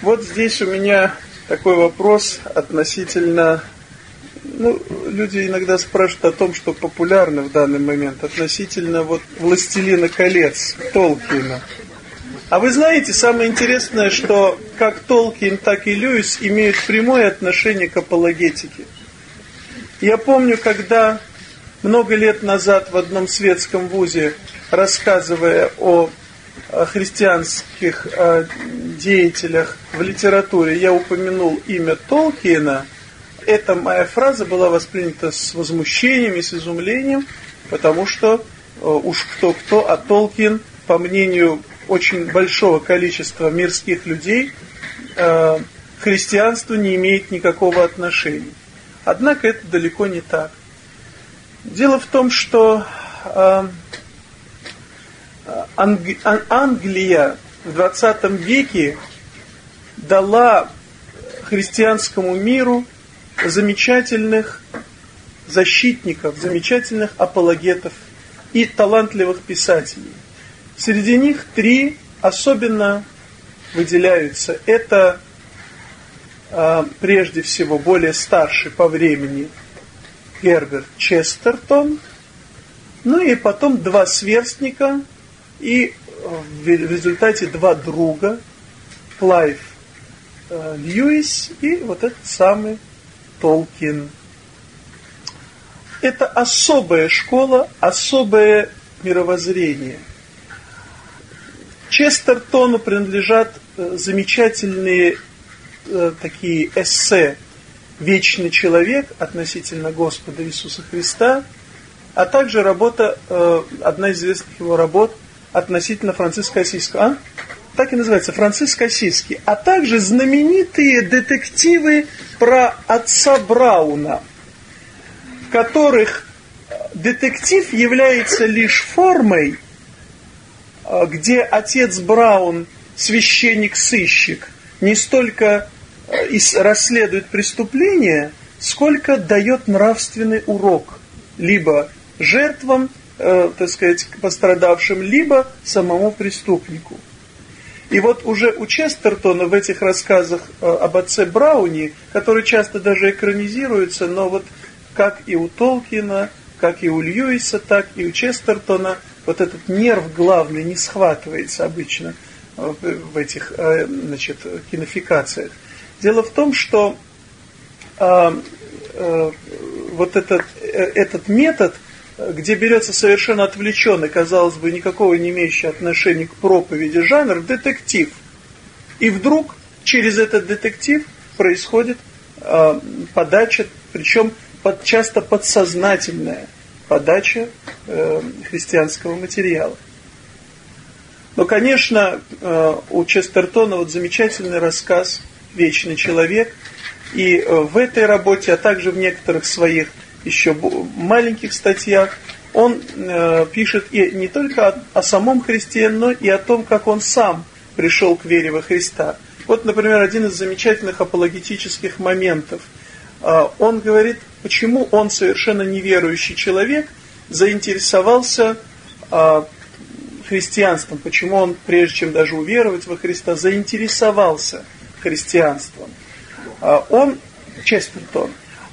Вот здесь у меня такой вопрос относительно... Ну, люди иногда спрашивают о том, что популярно в данный момент, относительно вот «Властелина колец» Толкина. А вы знаете, самое интересное, что как Толкин, так и Льюис имеют прямое отношение к апологетике. Я помню, когда много лет назад в одном светском вузе, рассказывая о христианских деятелях в литературе, я упомянул имя Толкиена, эта моя фраза была воспринята с возмущением и с изумлением, потому что уж кто-кто, а Толкин, по мнению очень большого количества мирских людей, к христианству не имеет никакого отношения. Однако это далеко не так. Дело в том, что э, Анг, Англия в 20 веке дала христианскому миру замечательных защитников, замечательных апологетов и талантливых писателей. Среди них три особенно выделяются. Это а, прежде всего более старший по времени Герберт Честертон, ну и потом два сверстника и в результате два друга, Клайв э, Льюис и вот этот самый Толкин. Это особая школа, особое мировоззрение. Честертону принадлежат э, замечательные э, такие эссе «Вечный человек» относительно Господа Иисуса Христа, а также работа, э, одна из известных его работ относительно Франциска Осийского. А? Так и называется, Франциск Осийский. А также знаменитые детективы про отца Брауна, в которых детектив является лишь формой, э, где отец Браун, священник-сыщик, не столько э, расследует преступление, сколько дает нравственный урок либо жертвам, э, так сказать, пострадавшим, либо самому преступнику. И вот уже у Честертона в этих рассказах э, об отце Брауни, которые часто даже экранизируются, но вот как и у Толкина, как и у Льюиса, так и у Честертона, вот этот нерв главный не схватывается обычно – в этих э, значит, кинофикациях. Дело в том, что э, э, вот этот, этот метод, где берется совершенно отвлеченный, казалось бы, никакого не имеющий отношения к проповеди жанр, детектив. И вдруг через этот детектив происходит подача, причем под, часто подсознательная подача христианского материала. Но, конечно, э, у Честертона вот замечательный рассказ «Вечный человек». И э, в этой работе, а также в некоторых своих еще маленьких статьях, он э, пишет и не только о, о самом Христе, но и о том, как он сам пришел к вере во Христа. Вот, например, один из замечательных апологетических моментов. Он говорит, почему он, совершенно неверующий человек, заинтересовался христианством, почему он, прежде чем даже уверовать во Христа, заинтересовался христианством. А, он, Честертон,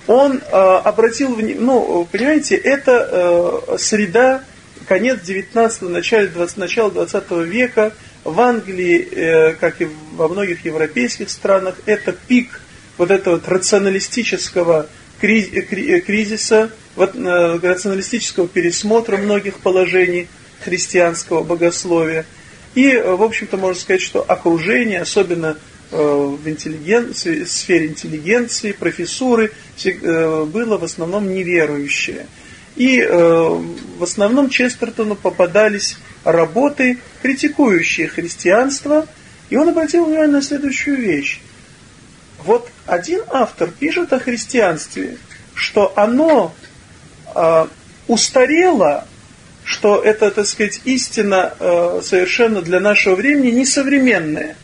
он а, обратил, ну, понимаете, это э, среда, конец 19-го, начало 20, начало 20 века, в Англии, э, как и во многих европейских странах, это пик вот этого вот рационалистического кризиса, вот, э, рационалистического пересмотра многих положений – христианского богословия. И, э, в общем-то, можно сказать, что окружение, особенно э, в интеллиген... сфере интеллигенции, профессуры, э, было в основном неверующее. И в основном Честертону попадались работы, критикующие христианство, и он обратил внимание на следующую вещь. Вот один автор пишет о христианстве, что оно устарело что это, так сказать, истина э, совершенно для нашего времени несовременная.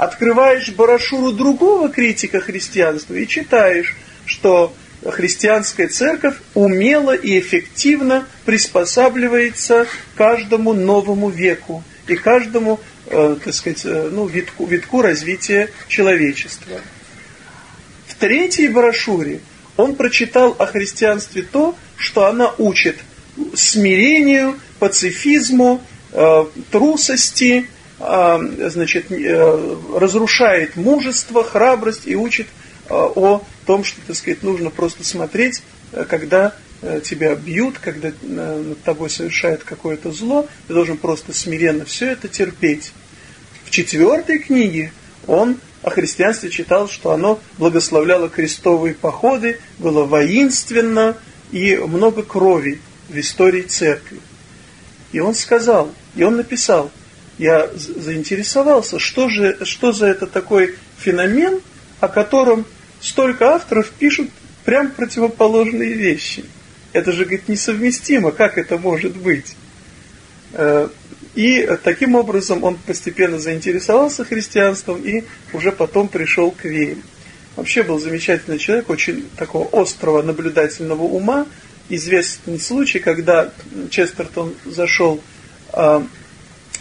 Открываешь брошюру другого критика христианства и читаешь, что христианская церковь умело и эффективно приспосабливается каждому новому веку и каждому э, так сказать, э, ну, витку, витку развития человечества. В третьей брошюре он прочитал о христианстве то, что она учит смирению, пацифизму, э, трусости, значит, э, разрушает мужество, храбрость и учит э, о том, что, так сказать, нужно просто смотреть, э, когда э, тебя бьют, когда над тобой совершают какое-то зло, ты должен просто смиренно все это терпеть. В четвертой книге он о христианстве читал, что оно благословляло крестовые походы, было воинственно и много крови в истории церкви. И он сказал, и он написал, я заинтересовался, что же, что за это такой феномен, о котором столько авторов пишут прям противоположные вещи. Это же, говорит, несовместимо, как это может быть? Э, и таким образом он постепенно заинтересовался христианством и уже потом пришел к вере. Вообще был замечательный человек, очень такого острого наблюдательного ума. Известный случай, когда Честертон зашел,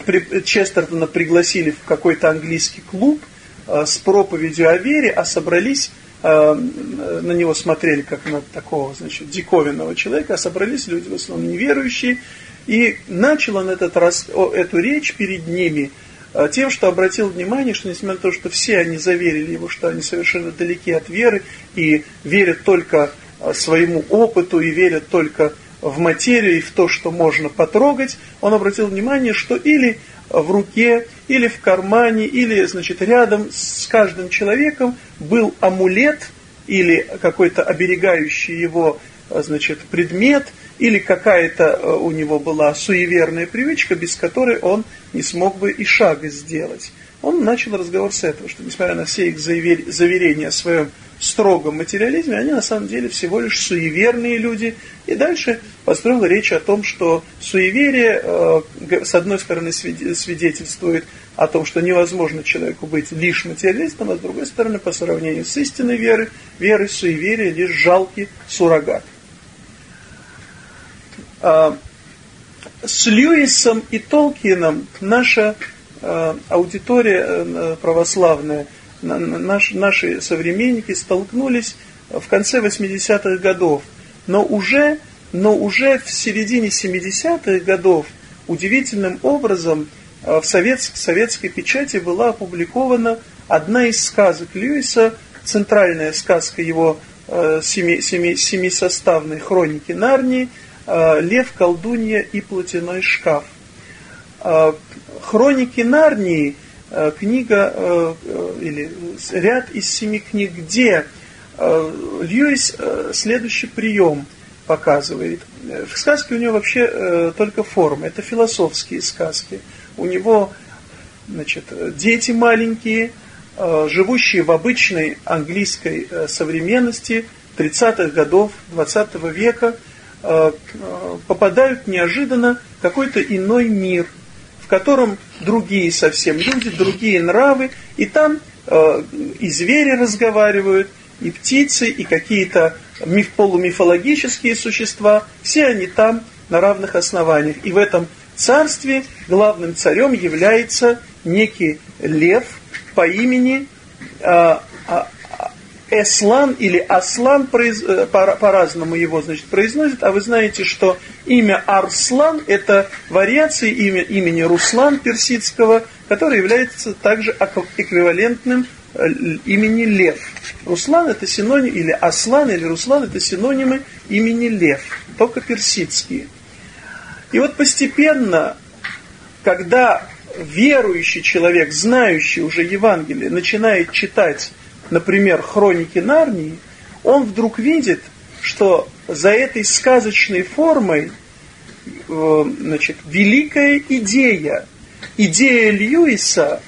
э, Честертона пригласили в какой-то английский клуб э, с проповедью о вере, а собрались э, на него смотрели как на такого, значит, диковинного человека, а собрались люди в основном неверующие, и начал он этот раз, эту речь перед ними э, тем, что обратил внимание, что несмотря на то, что все они заверили его, что они совершенно далеки от веры и верят только э, своему опыту и верят только в материю и в то, что можно потрогать, он обратил внимание, что или в руке, или в кармане, или, значит, рядом с каждым человеком был амулет или какой-то оберегающий его, значит, предмет – или какая-то э, у него была суеверная привычка, без которой он не смог бы и шага сделать. Он начал разговор с этого, что несмотря на все их заверения о своем строгом материализме, они на самом деле всего лишь суеверные люди. И дальше построил речь о том, что суеверие, э, с одной стороны, свидетельствует о том, что невозможно человеку быть лишь материалистом, а с другой стороны, по сравнению с истинной верой, верой суеверие лишь жалкий суррогат. А, с Льюисом и Толкином наша а, аудитория э, православная, наш, наши современники столкнулись в конце 80-х годов. Но уже, но уже в середине 70-х годов удивительным образом а, в, совет, в советской печати была опубликована одна из сказок Льюиса, центральная сказка его э, семи, семи, семисоставной хроники Нарнии – Э, Лев, колдунья и платяной шкаф. Э, Хроники Нарнии, э, книга или ряд из семи книг, где Льюис следующий прием показывает. В сказке у него вообще только форма, это философские сказки. У него значит, дети маленькие, живущие в обычной английской современности 30-х годов 20 века – Э, попадают неожиданно в какой-то иной мир, котором другие совсем люди, другие нравы, и там э, и звери разговаривают, и птицы, и какие-то миф, полумифологические существа, все они там на равных основаниях. И в этом царстве главным царем является некий лев по имени э, Эслан или Аслан э, по-разному его значит, произносят, а вы знаете, что имя Арслан это вариация имя, имени Руслан персидского, которое является также эквивалентным э, имени Лев. Руслан это синоним, или Аслан, или Руслан это синонимы имени Лев, только персидские. И вот постепенно, когда верующий человек, знающий уже Евангелие, начинает читать например, хроники Нарнии, он вдруг видит, что за этой сказочной формой э, значит, великая идея, идея Льюиса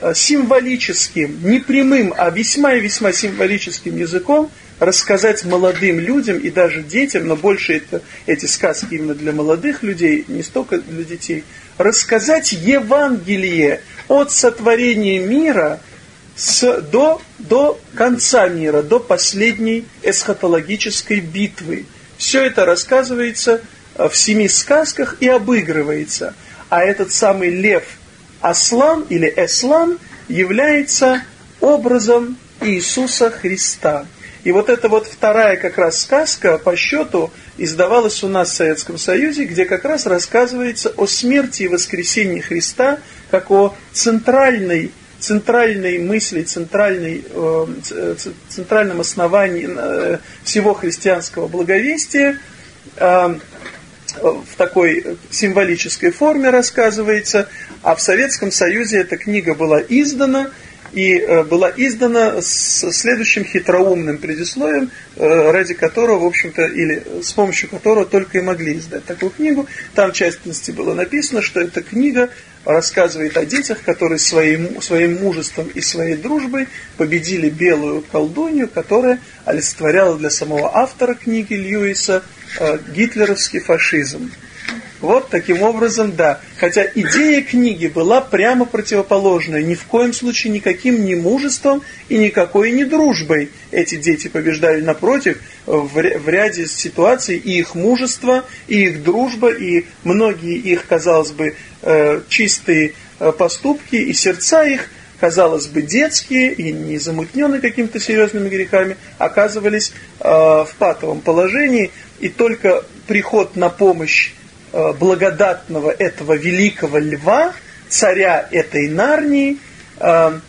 э, символическим, не прямым, а весьма и весьма символическим языком рассказать молодым людям и даже детям, но больше это, эти сказки именно для молодых людей, не столько для детей, рассказать Евангелие от сотворения мира – с, до, до конца мира, до последней эсхатологической битвы. Все это рассказывается э, в семи сказках и обыгрывается. А этот самый лев Аслан или Эслан является образом Иисуса Христа. И вот эта вот вторая как раз сказка по счету издавалась у нас в Советском Союзе, где как раз рассказывается о смерти и воскресении Христа, как о центральной, центральной мысли, центральной, э, центральном основании э, всего христианского благовестия, э, в такой символической форме рассказывается, а в Советском Союзе эта книга была издана, и э, была издана с следующим хитроумным предисловием, э, ради которого, в общем-то, или с помощью которого только и могли издать такую книгу. Там, в частности, было написано, что эта книга рассказывает о детях, которые своим, своим мужеством и своей дружбой победили белую колдунью, которая олицетворяла для самого автора книги Льюиса э, гитлеровский фашизм. Вот таким образом, да. Хотя идея книги была прямо противоположная. Ни в коем случае никаким ни мужеством и никакой не дружбой эти дети побеждали. Напротив, в, в ряде ситуаций и их мужество, и их дружба, и многие их, казалось бы, э, чистые э, поступки и сердца их, казалось бы, детские и не замутненные какими-то серьезными грехами, оказывались э, в патовом положении, и только приход на помощь благодатного этого великого льва, царя этой Нарнии, э,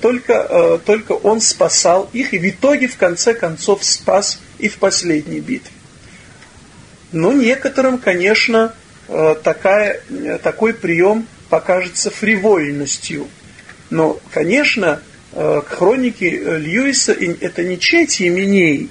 только, э, только он спасал их, и в итоге, в конце концов, спас и в последней битве. Но некоторым, конечно, такая, такой прием покажется фривольностью. Но, конечно, хроники Льюиса – это не чети именей.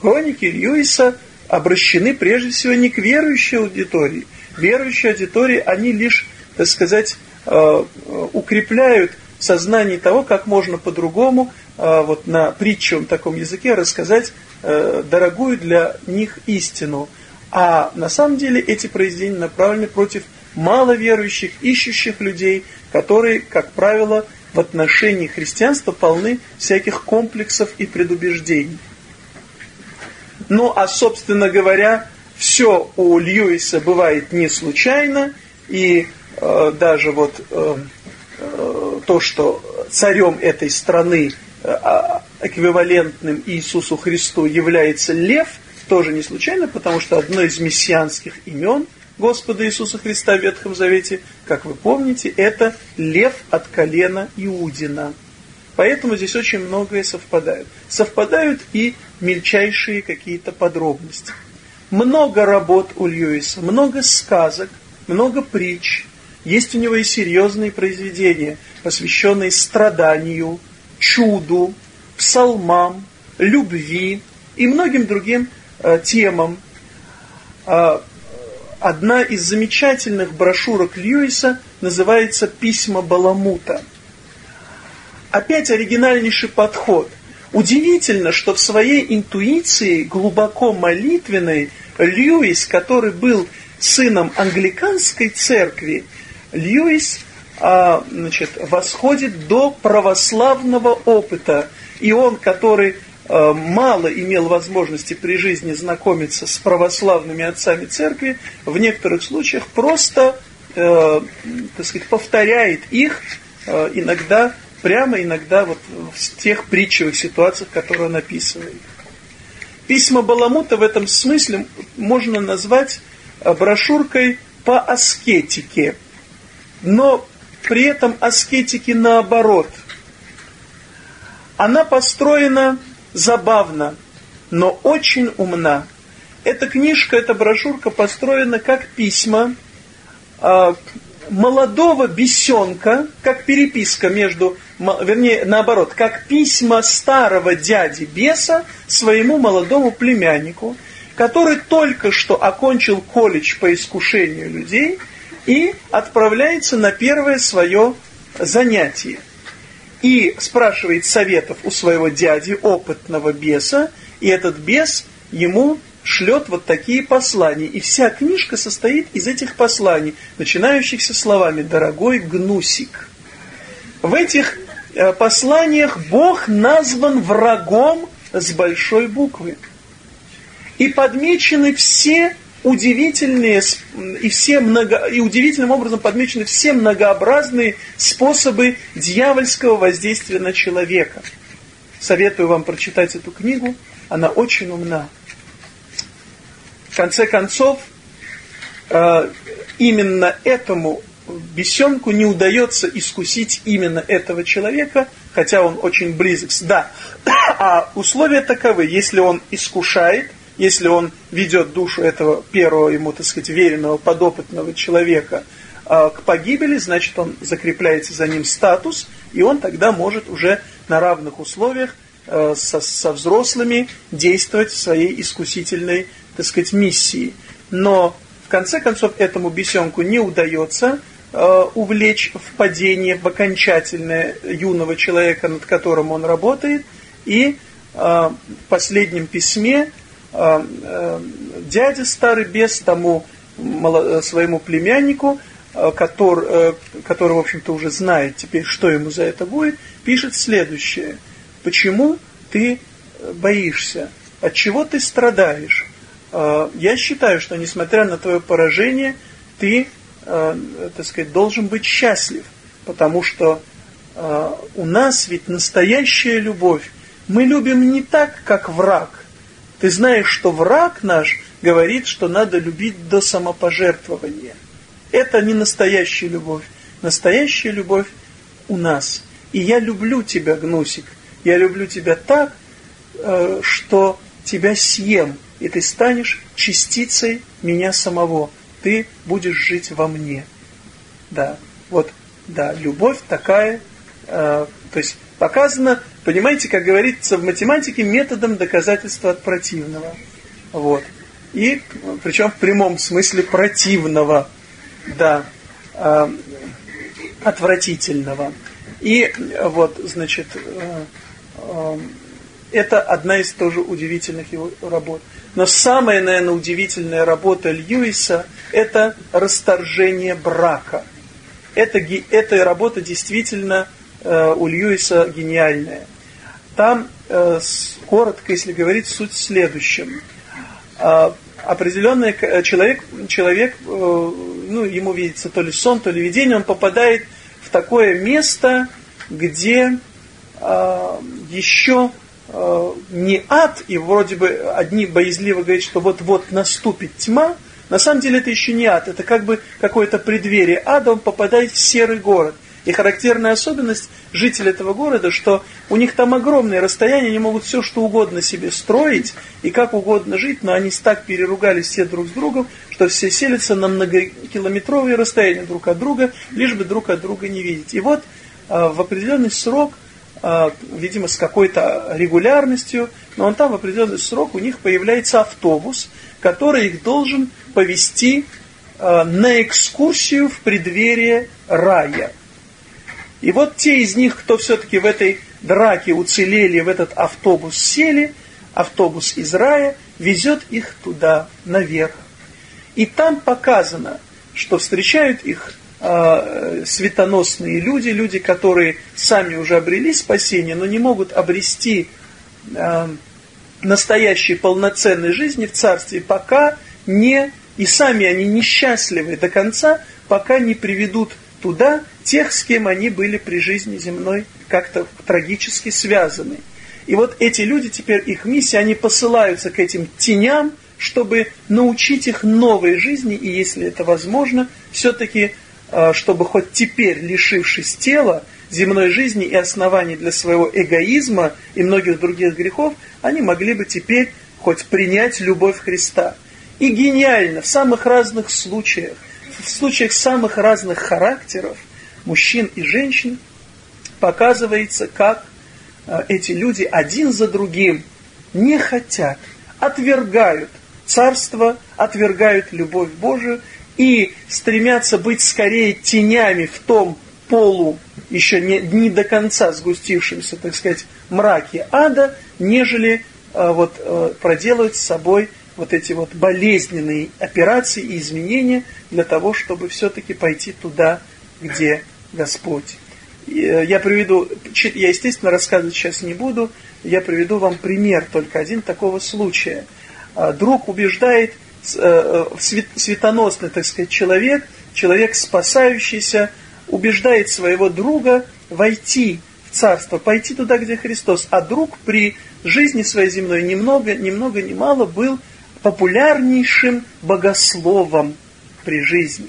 Хроники Льюиса обращены прежде всего не к верующей аудитории. Верующие аудитории, они лишь, так сказать, э, укрепляют сознание того, как можно по-другому, э, вот на притчевом таком языке рассказать э, дорогую для них истину. А на самом деле эти произведения направлены против маловерующих, ищущих людей, которые, как правило, в отношении христианства полны всяких комплексов и предубеждений. Ну, а, собственно говоря, все у Льюиса бывает не случайно, и э, даже вот э, э, то, что царем этой страны э, а, эквивалентным Иисусу Христу является лев, тоже не случайно, потому что одно из мессианских имен Господа Иисуса Христа в Ветхом Завете, как вы помните, это лев от колена Иудина. Поэтому здесь очень многое совпадает. Совпадают и мельчайшие какие-то подробности. Много работ у Льюиса, много сказок, много притч. Есть у него и серьезные произведения, посвященные страданию, чуду, псалмам, любви и многим другим э, темам. Э, одна из замечательных брошюрок Льюиса называется «Письма Баламута». Опять оригинальнейший подход – Удивительно, что в своей интуиции глубоко молитвенной Льюис, который был сыном англиканской церкви, Льюис а, значит, восходит до православного опыта. И он, который а, мало имел возможности при жизни знакомиться с православными отцами церкви, в некоторых случаях просто э, так сказать, повторяет их, э, иногда прямо иногда вот в тех притчевых ситуациях, которые он описывает. Письма Баламута в этом смысле можно назвать э, брошюркой по аскетике, но при этом аскетике наоборот. Она построена забавно, но очень умна. Эта книжка, эта брошюрка построена как письма э, молодого бесенка, как переписка между, вернее, наоборот, как письма старого дяди беса своему молодому племяннику, который только что окончил колледж по искушению людей и отправляется на первое свое занятие. И спрашивает советов у своего дяди, опытного беса, и этот бес ему шлет вот такие послания. И вся книжка состоит из этих посланий, начинающихся словами «дорогой гнусик». В этих э, посланиях Бог назван врагом с большой буквы. И подмечены все удивительные и все много и удивительным образом подмечены все многообразные способы дьявольского воздействия на человека. Советую вам прочитать эту книгу, она очень умна. В конце концов, э, именно этому бесенку не удается искусить именно этого человека, хотя он очень близок. Да, а условия таковы, если он искушает, если он ведет душу этого первого ему, так сказать, веренного, подопытного человека э, к погибели, значит, он закрепляется за ним статус, и он тогда может уже на равных условиях э, со, со взрослыми действовать в своей искусительной, так сказать, миссии. Но в конце концов этому бесенку не удается э, увлечь в падение, в окончательное юного человека, над которым он работает, и э, в последнем письме э, э, дядя старый бес тому мало, своему племяннику, э, который, э, который, в общем-то, уже знает теперь, что ему за это будет, пишет следующее. Почему ты боишься? От чего ты страдаешь? Э, я считаю, что несмотря на твое поражение, ты, э, так сказать, должен быть счастлив, потому что э, у нас ведь настоящая любовь. Мы любим не так, как враг. Ты знаешь, что враг наш говорит, что надо любить до самопожертвования. Это не настоящая любовь. Настоящая любовь у нас. И я люблю тебя, Гнусик. Я люблю тебя так, что тебя съем и ты станешь частицей меня самого. Ты будешь жить во мне. Да, вот, да, любовь такая, э, то есть показано, понимаете, как говорится в математике, методом доказательства от противного. Вот. И, причем в прямом смысле противного, да, э, отвратительного. И вот, значит, э, э, это одна из тоже удивительных его работ. Но самая, наверное, удивительная работа Льюиса – это расторжение брака. Это, эта работа действительно э, у Льюиса гениальная. Там, э, коротко, если говорить, суть в следующем. Э, определенный человек, человек э, ну, ему видится то ли сон, то ли видение, он попадает в такое место, где э, еще Э, не ад, и вроде бы одни боязливо говорят, что вот-вот наступит тьма, на самом деле это еще не ад, это как бы какое-то преддверие ада, он попадает в серый город. И характерная особенность жителей этого города, что у них там огромные расстояния, они могут все что угодно себе строить и как угодно жить, но они так переругались все друг с другом, что все селятся на многокилометровые расстояния друг от друга, лишь бы друг от друга не видеть. И вот э, в определенный срок видимо, с какой-то регулярностью, но он там в определенный срок у них появляется автобус, который их должен повести а, на экскурсию в преддверие рая. И вот те из них, кто все-таки в этой драке уцелели, в этот автобус сели, автобус из рая везет их туда, наверх. И там показано, что встречают их э, светоносные люди, люди, которые сами уже обрели спасение, но не могут обрести э, настоящей полноценной жизни в Царстве, пока не, и сами они несчастливы до конца, пока не приведут туда тех, с кем они были при жизни земной как-то трагически связаны. И вот эти люди, теперь их миссия, они посылаются к этим теням, чтобы научить их новой жизни, и если это возможно, все-таки чтобы хоть теперь, лишившись тела, земной жизни и оснований для своего эгоизма и многих других грехов, они могли бы теперь хоть принять любовь Христа. И гениально, в самых разных случаях, в случаях самых разных характеров, мужчин и женщин, показывается, как э, эти люди один за другим не хотят, отвергают царство, отвергают любовь Божию и стремятся быть скорее тенями в том полу, еще не, не до конца сгустившемся, так сказать, мраке ада, нежели э, вот, э, проделывать с собой вот эти вот болезненные операции и изменения для того, чтобы все-таки пойти туда, где Господь. Э, я приведу, я, естественно, рассказывать сейчас не буду, я приведу вам пример только один такого случая. Э, друг убеждает светоносный, так сказать, человек, человек спасающийся, убеждает своего друга войти в царство, пойти туда, где Христос. А друг при жизни своей земной немного, немного, немало был популярнейшим богословом при жизни.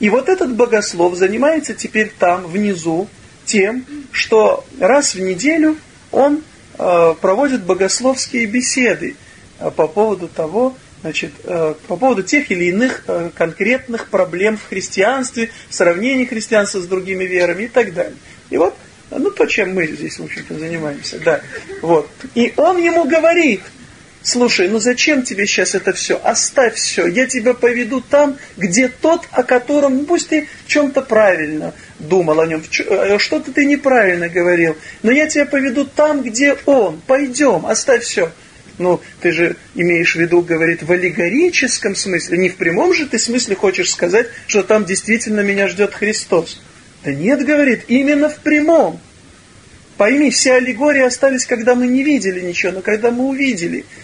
И вот этот богослов занимается теперь там, внизу, тем, что раз в неделю он э, проводит богословские беседы э, по поводу того, значит, э, по поводу тех или иных э, конкретных проблем в христианстве, в сравнении христианства с другими верами и так далее. И вот, ну то, чем мы здесь, в общем-то, занимаемся, да. Вот. И он ему говорит – слушай, ну зачем тебе сейчас это все? Оставь все, я тебя поведу там, где тот, о котором, ну, пусть ты в чем-то правильно думал о нем, э, что-то ты неправильно говорил, но я тебя поведу там, где он, пойдем, оставь все. Ну, ты же имеешь в виду, говорит, в аллегорическом смысле, не в прямом же ты смысле хочешь сказать, что там действительно меня ждет Христос. Да нет, говорит, именно в прямом. Пойми, все аллегории остались, когда мы не видели ничего, но когда мы увидели –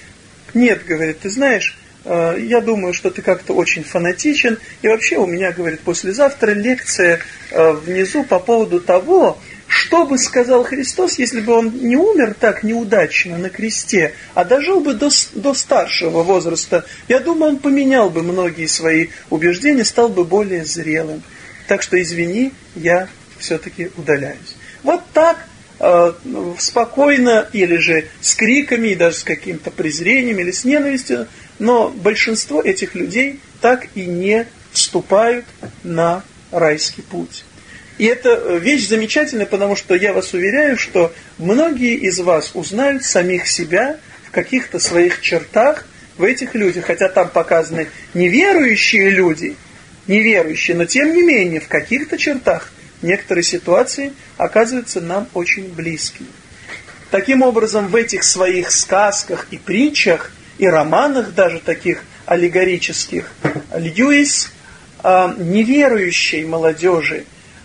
нет, говорит, ты знаешь, э, я думаю, что ты как-то очень фанатичен. И вообще у меня, говорит, послезавтра лекция э, внизу по поводу того, что бы сказал Христос, если бы он не умер так неудачно на кресте, а дожил бы до, до старшего возраста. Я думаю, он поменял бы многие свои убеждения, стал бы более зрелым. Так что извини, я все-таки удаляюсь. Вот так Э, спокойно или же с криками, и даже с каким-то презрением или с ненавистью, но большинство этих людей так и не вступают на райский путь. И это вещь замечательная, потому что я вас уверяю, что многие из вас узнают самих себя в каких-то своих чертах в этих людях, хотя там показаны неверующие люди, неверующие, но тем не менее в каких-то чертах некоторые ситуации оказываются нам очень близкими. Таким образом, в этих своих сказках и притчах, и романах даже таких аллегорических, Льюис э, неверующей молодежи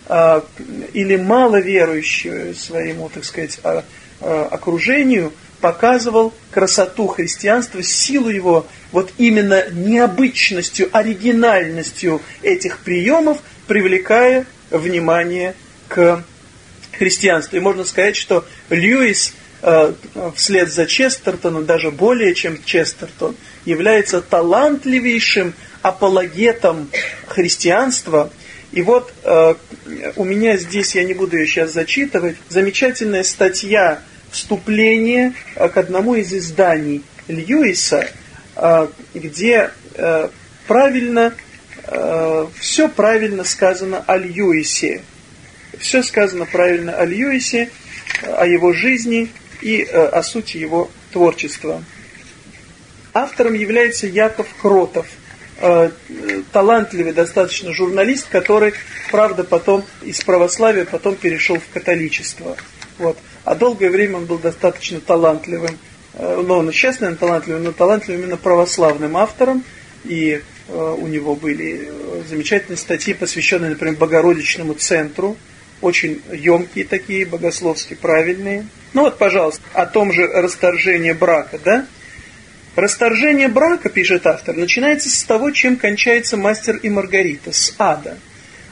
или маловерующей своему, так сказать, э, э, окружению показывал красоту христианства, силу его, вот именно необычностью, оригинальностью этих приемов, привлекая внимание к христианству. И можно сказать, что Льюис вслед за Честертоном, даже более чем Честертон, является талантливейшим апологетом христианства. И вот э, у меня здесь, я не буду ее сейчас зачитывать, замечательная статья вступление к одному из изданий Льюиса, э, где э, правильно Э, все правильно сказано о Льюисе. Все сказано правильно о Льюисе, о его жизни и э, о сути его творчества. Автором является Яков Кротов, э, талантливый достаточно журналист, который, правда, потом из православия потом перешел в католичество. Вот. А долгое время он был достаточно талантливым, ну, он сейчас, наверное, талантливым, но талантливым именно православным автором. И Э, у него были э, замечательные статьи, посвященные, например, Богородичному центру, очень емкие такие, богословски правильные. Ну вот, пожалуйста, о том же расторжении брака, да? Расторжение брака, пишет автор, начинается с того, чем кончается мастер и Маргарита, с ада.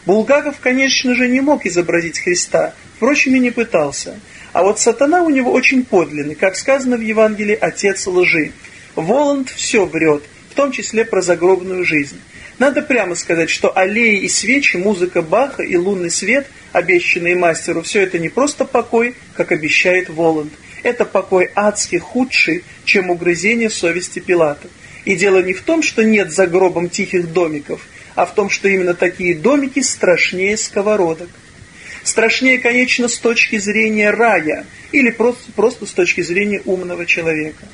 Булгаков, конечно же, не мог изобразить Христа, впрочем, и не пытался. А вот сатана у него очень подлинный, как сказано в Евангелии, отец лжи. Воланд все врет – том числе про загробную жизнь. Надо прямо сказать, что аллеи и свечи, музыка Баха и лунный свет, обещанные мастеру, все это не просто покой, как обещает Воланд. Это покой адский, худший, чем угрызение совести Пилата. И дело не в том, что нет за гробом тихих домиков, а в том, что именно такие домики страшнее сковородок. Страшнее, конечно, с точки зрения рая или просто, просто с точки зрения умного человека.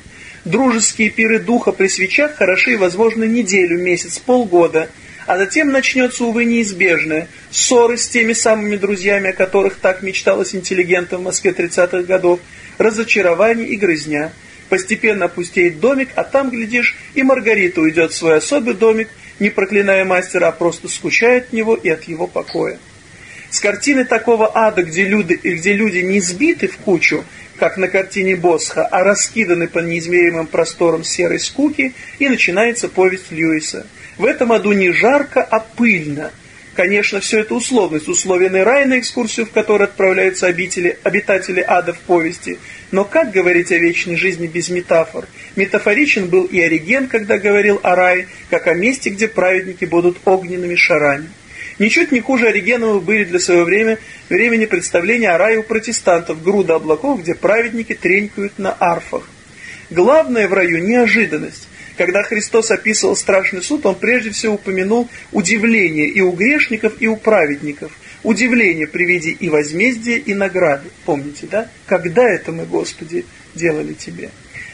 Дружеские пиры духа при свечах хороши, возможно, неделю, месяц, полгода, а затем начнется, увы, неизбежное. Ссоры с теми самыми друзьями, о которых так мечталось интеллигентам в Москве 30-х годов, разочарование и грызня. Постепенно опустеет домик, а там, глядишь, и Маргарита уйдет в свой особый домик, не проклиная мастера, а просто скучает от него и от его покоя. с картины такого ада, где люди, где люди не сбиты в кучу, как на картине Босха, а раскиданы по неизмеримым просторам серой скуки, и начинается повесть Льюиса. В этом аду не жарко, а пыльно. Конечно, все это условность, условенный рай на экскурсию, в который отправляются обители, обитатели ада в повести. Но как говорить о вечной жизни без метафор? Метафоричен был и Ориген, когда говорил о рае, как о месте, где праведники будут огненными шарами. Ничуть не хуже Оригенова были для своего время, времени представления о рае у протестантов, груда облаков, где праведники тренькают на арфах. Главное в раю – неожиданность. Когда Христос описывал страшный суд, Он прежде всего упомянул удивление и у грешников, и у праведников. Удивление при виде и возмездия, и награды. Помните, да? Когда это мы, Господи, делали Тебе?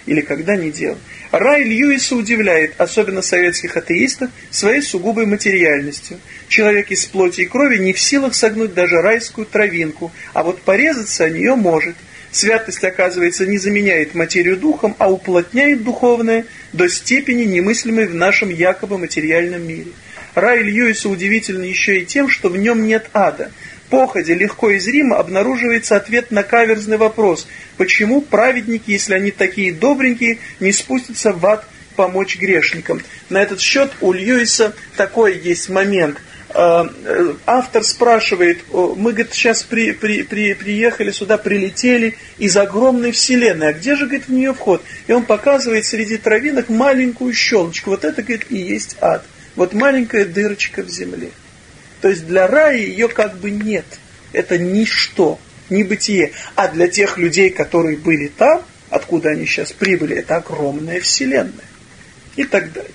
Или когда не делали? Рай Льюиса удивляет, особенно советских атеистов, своей сугубой материальностью. Человек из плоти и крови не в силах согнуть даже райскую травинку, а вот порезаться о нее может. Святость, оказывается, не заменяет материю духом, а уплотняет духовное до степени, немыслимой в нашем якобы материальном мире. Рай Льюиса удивительно еще и тем, что в нем нет ада – походе легко и зримо обнаруживается ответ на каверзный вопрос, почему праведники, если они такие добренькие, не спустятся в ад помочь грешникам. На этот счет у Льюиса такой есть момент. Э, э, автор спрашивает, мы, говорит, сейчас при, при, при, приехали сюда, прилетели из огромной вселенной, а где же, говорит, в нее вход? И он показывает среди травинок маленькую щелочку. Вот это, говорит, и есть ад. Вот маленькая дырочка в земле. То есть для рая ее как бы нет. Это ничто, небытие. А для тех людей, которые были там, откуда они сейчас прибыли, это огромная вселенная. И так далее.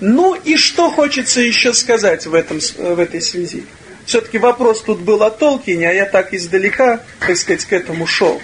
Ну и что хочется еще сказать в, этом, в этой связи? Все-таки вопрос тут был о Толкине, а я так издалека, так сказать, к этому шел.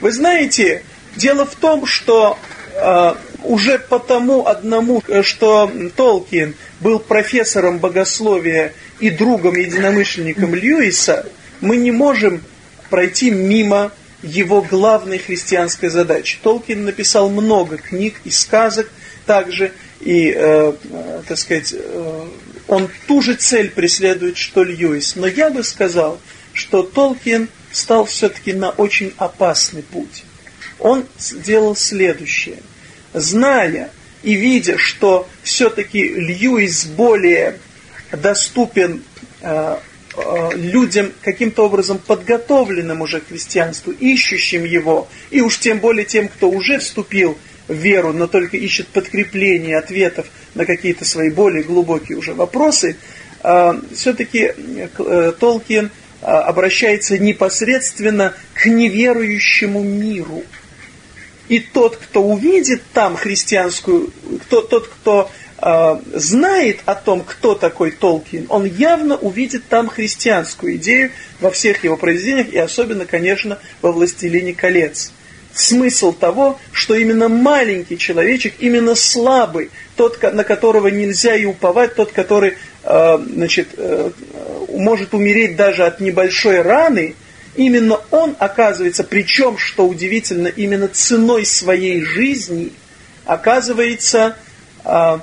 Вы знаете, дело в том, что э, уже потому одному, что Толкин был профессором богословия и другом-единомышленником Льюиса, мы не можем пройти мимо его главной христианской задачи. Толкин написал много книг и сказок, также и, э, э, так сказать, э, он ту же цель преследует, что Льюис. Но я бы сказал, что Толкин стал все-таки на очень опасный путь. Он сделал следующее. Зная и видя, что все-таки Льюис более доступен э, э, людям каким-то образом подготовленным уже к христианству, ищущим его, и уж тем более тем, кто уже вступил в веру, но только ищет подкрепление ответов на какие-то свои более глубокие уже вопросы, э, все-таки Толкин обращается непосредственно к неверующему миру. И тот, кто увидит там христианскую, кто, тот, кто э, знает о том, кто такой Толкин, он явно увидит там христианскую идею во всех его произведениях, и особенно, конечно, во «Властелине колец». Смысл того, что именно маленький человечек, именно слабый, тот, на которого нельзя и уповать, тот, который э, значит, э, может умереть даже от небольшой раны, именно он оказывается, причем, что удивительно, именно ценой своей жизни оказывается э,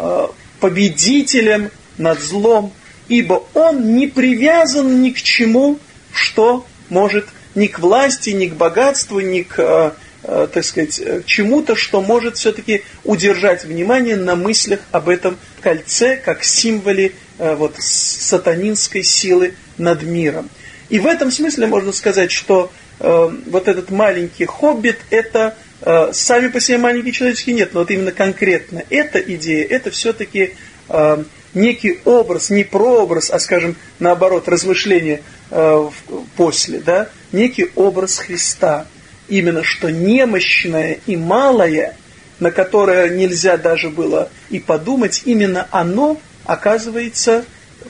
Э, победителем над злом, ибо он не привязан ни к чему, что может ни к власти, ни к богатству, ни к, э, э, так сказать, к чему-то, что может все-таки удержать внимание на мыслях об этом кольце, как символе вот, сатанинской силы над миром. И в этом смысле можно сказать, что вот этот маленький хоббит – это Э, сами по себе маленькие человеческие нет, но вот именно конкретно эта идея, это все-таки э, некий образ, не прообраз, а, скажем, наоборот, размышление э, после, да, некий образ Христа. Именно что немощное и малое, на которое нельзя даже было и подумать, именно оно оказывается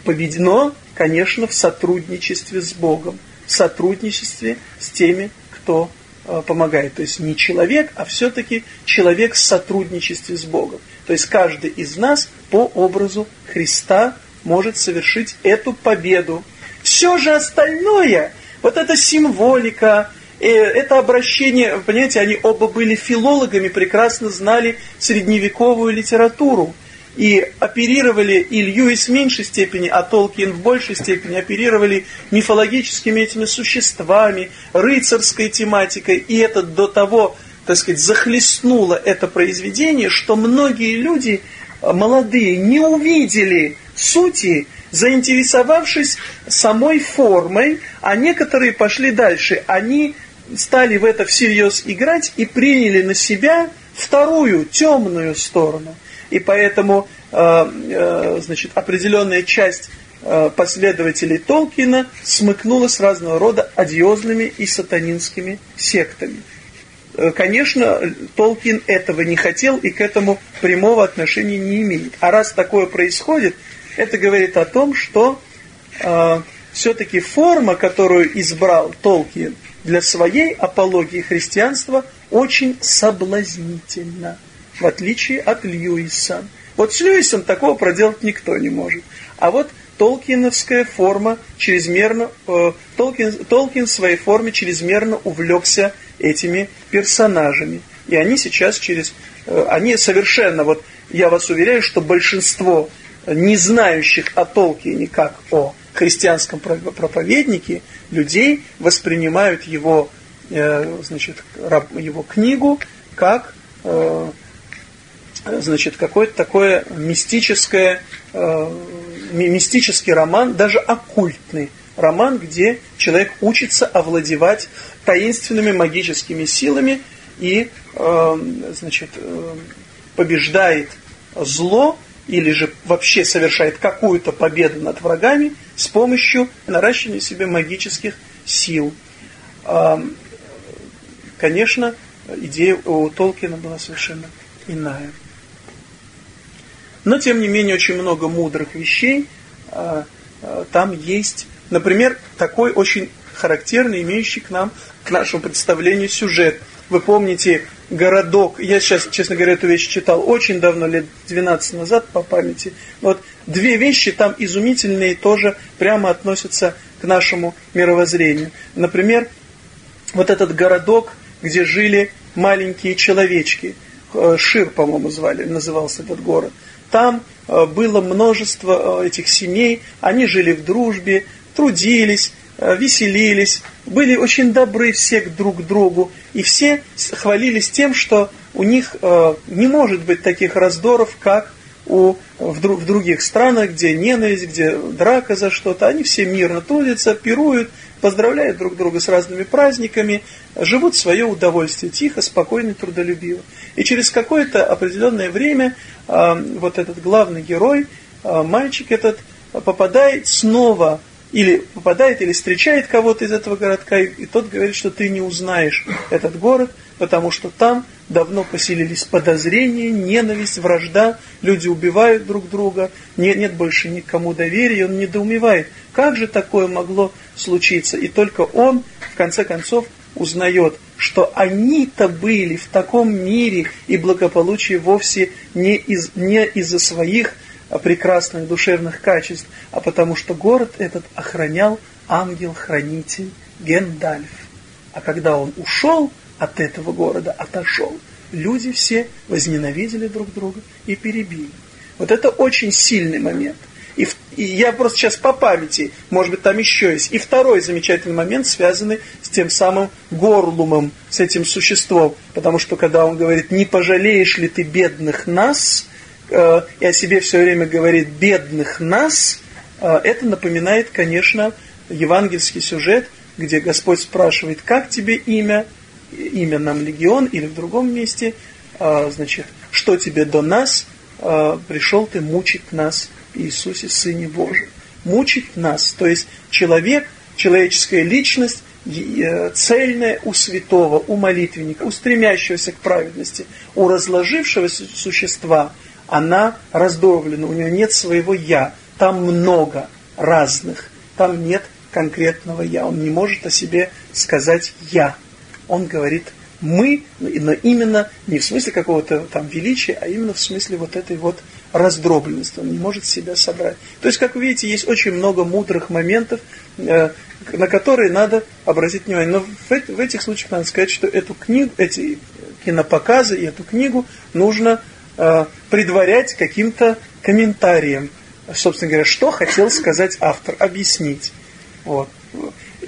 победено, конечно, в сотрудничестве с Богом, в сотрудничестве с теми, кто Э, помогает. То есть не человек, а все-таки человек в сотрудничестве с Богом. То есть каждый из нас по образу Христа может совершить эту победу. Все же остальное, вот эта символика, э, это обращение, понимаете, они оба были филологами, прекрасно знали средневековую литературу. И оперировали, и Льюис в меньшей степени, а Толкин в большей степени, оперировали мифологическими этими существами, рыцарской тематикой, и это до того, так сказать, захлестнуло это произведение, что многие люди э, молодые не увидели сути, заинтересовавшись самой формой, а некоторые пошли дальше. Они стали в это всерьез играть и приняли на себя вторую, темную сторону. И поэтому э, э, значит, определенная часть э, последователей Толкина смыкнула с разного рода одиозными и сатанинскими сектами. Конечно, Толкин этого не хотел и к этому прямого отношения не имеет. А раз такое происходит, это говорит о том, что э, все-таки форма, которую избрал Толкин для своей апологии христианства, очень соблазнительна в отличие от Льюиса. Вот с Льюисом такого проделать никто не может. А вот Толкиновская форма чрезмерно, э, Толкин, Толкин в своей форме чрезмерно увлекся этими персонажами. И они сейчас через, э, они совершенно, вот я вас уверяю, что большинство не знающих о Толкине как о христианском проповеднике людей воспринимают его, э, значит, его книгу как э, значит, какое-то такое мистическое, э, мистический роман, даже оккультный роман, где человек учится овладевать таинственными магическими силами и, э, значит, э, побеждает зло или же вообще совершает какую-то победу над врагами с помощью наращивания себе магических сил. Э, конечно, идея у Толкина была совершенно иная. Но, тем не менее, очень много мудрых вещей а, а, там есть. Например, такой очень характерный, имеющий к нам, к нашему представлению сюжет. Вы помните городок, я сейчас, честно говоря, эту вещь читал очень давно, лет 12 назад по памяти. Вот две вещи там изумительные тоже прямо относятся к нашему мировоззрению. Например, вот этот городок, где жили маленькие человечки. Э, Шир, по-моему, звали, назывался этот город – там э, было множество э, этих семей, они жили в дружбе, трудились, э, веселились, были очень добры все друг к другу, и все хвалились тем, что у них не может быть таких раздоров, как у, в, в других странах, где ненависть, где драка за что-то. Они все мирно трудятся, пируют, поздравляют друг друга с разными праздниками, живут свое удовольствие, тихо, спокойно, трудолюбиво. И через какое-то определенное время э, вот этот главный герой, э, мальчик этот, попадает снова или попадает, или встречает кого-то из этого городка, и тот говорит, что ты не узнаешь этот город, потому что там давно поселились подозрения, ненависть, вражда, люди убивают друг друга, нет, нет больше никому доверия, он недоумевает, как же такое могло случиться, и только он, в конце концов, узнает, что они-то были в таком мире и благополучии вовсе не, из, не из-за своих прекрасных душевных качеств, а потому что город этот охранял ангел-хранитель Гендальф. А когда он ушел от этого города, отошел, люди все возненавидели друг друга и перебили. Вот это очень сильный момент. И, и я просто сейчас по памяти, может быть, там еще есть. И второй замечательный момент, связанный с тем самым горлумом, с этим существом. Потому что когда он говорит, не пожалеешь ли ты бедных нас, э, и о себе все время говорит бедных нас, э, это напоминает, конечно, евангельский сюжет, где Господь спрашивает, как тебе имя, имя нам легион, или в другом месте, э, значит, что тебе до нас, э, пришел ты мучить нас Иисусе, Сыне Божьем. Мучить нас, то есть человек, человеческая личность, цельная у святого, у молитвенника, у стремящегося к праведности, у разложившегося существа, она раздорвлена, у нее нет своего «я», там много разных, там нет конкретного «я», он не может о себе сказать «я», он говорит «мы», но именно не в смысле какого-то там величия, а именно в смысле вот этой вот раздробленность, он не может себя собрать. То есть, как вы видите, есть очень много мудрых моментов, э, на которые надо обратить внимание. Но в, этих случаях надо сказать, что эту книгу, эти кинопоказы и эту книгу нужно э, предварять каким-то комментарием. Собственно говоря, что хотел сказать автор, объяснить. Вот.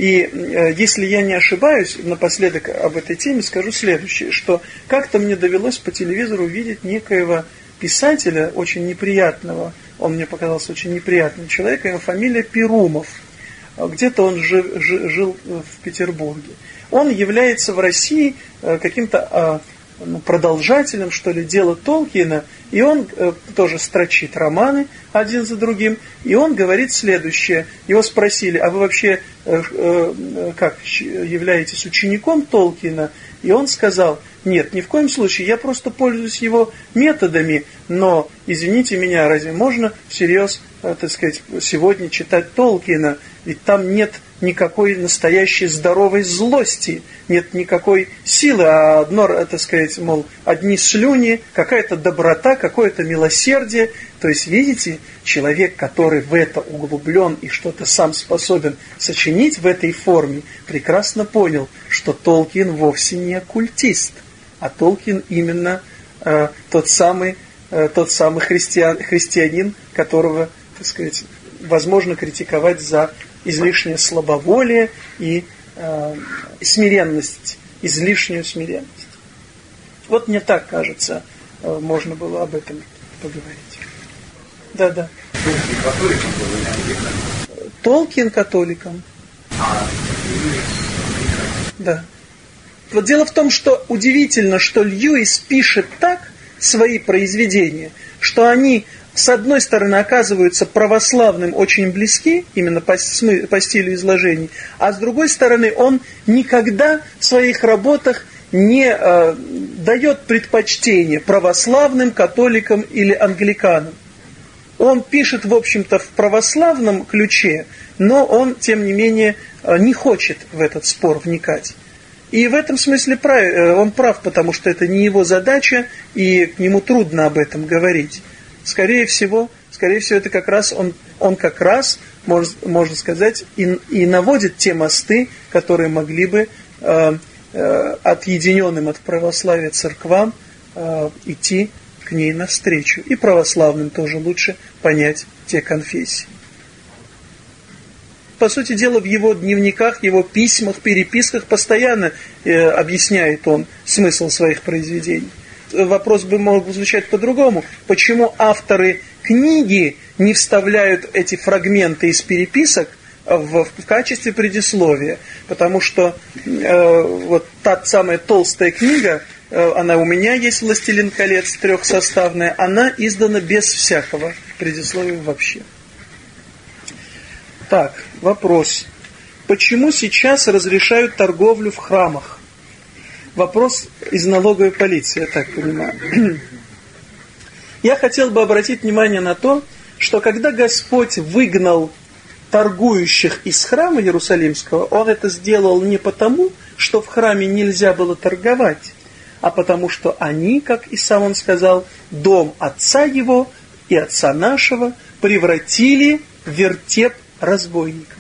И э, если я не ошибаюсь, напоследок об этой теме скажу следующее, что как-то мне довелось по телевизору увидеть некоего писателя, очень неприятного, он мне показался очень неприятным человеком, его фамилия Перумов. Где-то он жил в Петербурге. Он является в России э, каким-то а, ну, продолжателем, что ли, дела Толкина, и он э, тоже строчит романы один за другим, и он говорит следующее. Его спросили, а вы вообще э, э, как, являетесь учеником Толкина? И он сказал, нет, ни в коем случае, я просто пользуюсь его методами, но, извините меня, разве можно всерьез, э, так сказать, сегодня читать Толкина? Ведь там нет никакой настоящей здоровой злости, нет никакой силы, а одно, так сказать, мол, одни слюни, какая-то доброта, какое-то милосердие. То есть, видите, человек, который в это углублен и что-то сам способен сочинить в этой форме, прекрасно понял, что Толкин вовсе не оккультист, а Толкин именно э, тот самый, э, тот самый христиан, христианин, которого, так сказать, возможно критиковать за излишнее слабоволие и э, смиренность, излишнюю смиренность. Вот мне так кажется, э, можно было об этом поговорить. Да, да. Толкин католиком. Да. Вот дело в том, что удивительно, что Льюис пишет так свои произведения, что они с одной стороны оказываются православным очень близки, именно по, по стилю изложений, а с другой стороны он никогда в своих работах не э, дает предпочтение православным, католикам или англиканам. Он пишет, в общем-то, в православном ключе, но он, тем не менее, э, не хочет в этот спор вникать. И в этом смысле прав, э, он прав, потому что это не его задача, и к нему трудно об этом говорить скорее всего, скорее всего, это как раз он, он как раз, можно, можно сказать, и, и наводит те мосты, которые могли бы э, э, отъединенным от православия церквам э, идти к ней навстречу. И православным тоже лучше понять те конфессии. По сути дела, в его дневниках, его письмах, переписках постоянно э, объясняет он смысл своих произведений вопрос бы мог звучать по-другому. Почему авторы книги не вставляют эти фрагменты из переписок в, в качестве предисловия? Потому что э, вот та самая толстая книга, э, она у меня есть «Властелин колец» трехсоставная, она издана без всякого предисловия вообще. Так, вопрос. Почему сейчас разрешают торговлю в храмах? вопрос из налоговой полиции, я так понимаю. Я хотел бы обратить внимание на то, что когда Господь выгнал торгующих из храма Иерусалимского, Он это сделал не потому, что в храме нельзя было торговать, а потому что они, как и сам Он сказал, дом отца его и отца нашего превратили в вертеп разбойников.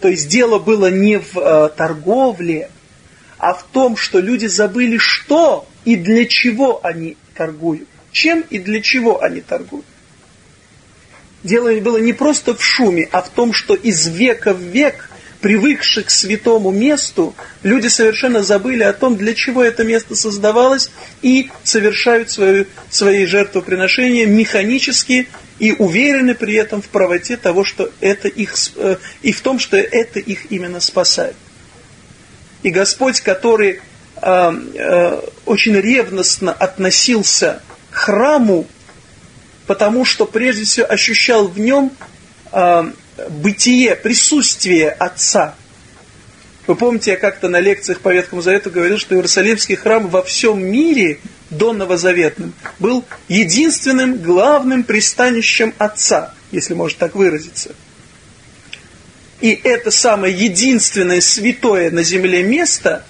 То есть дело было не в э, торговле, а в том, что люди забыли, что и для чего они торгуют. Чем и для чего они торгуют. Дело было не просто в шуме, а в том, что из века в век, привыкшие к святому месту, люди совершенно забыли о том, для чего это место создавалось, и совершают свою, свои жертвоприношения механически и уверены при этом в правоте того, что это их, э, и в том, что это их именно спасает. И Господь, который э, очень ревностно относился к храму, потому что прежде всего ощущал в нем бытие, присутствие Отца. Вы помните, я как-то на лекциях по Ветхому Завету говорил, что Иерусалимский храм во всем мире до Новозаветным был единственным главным пристанищем Отца, если можно так выразиться – и это самое единственное святое на земле место,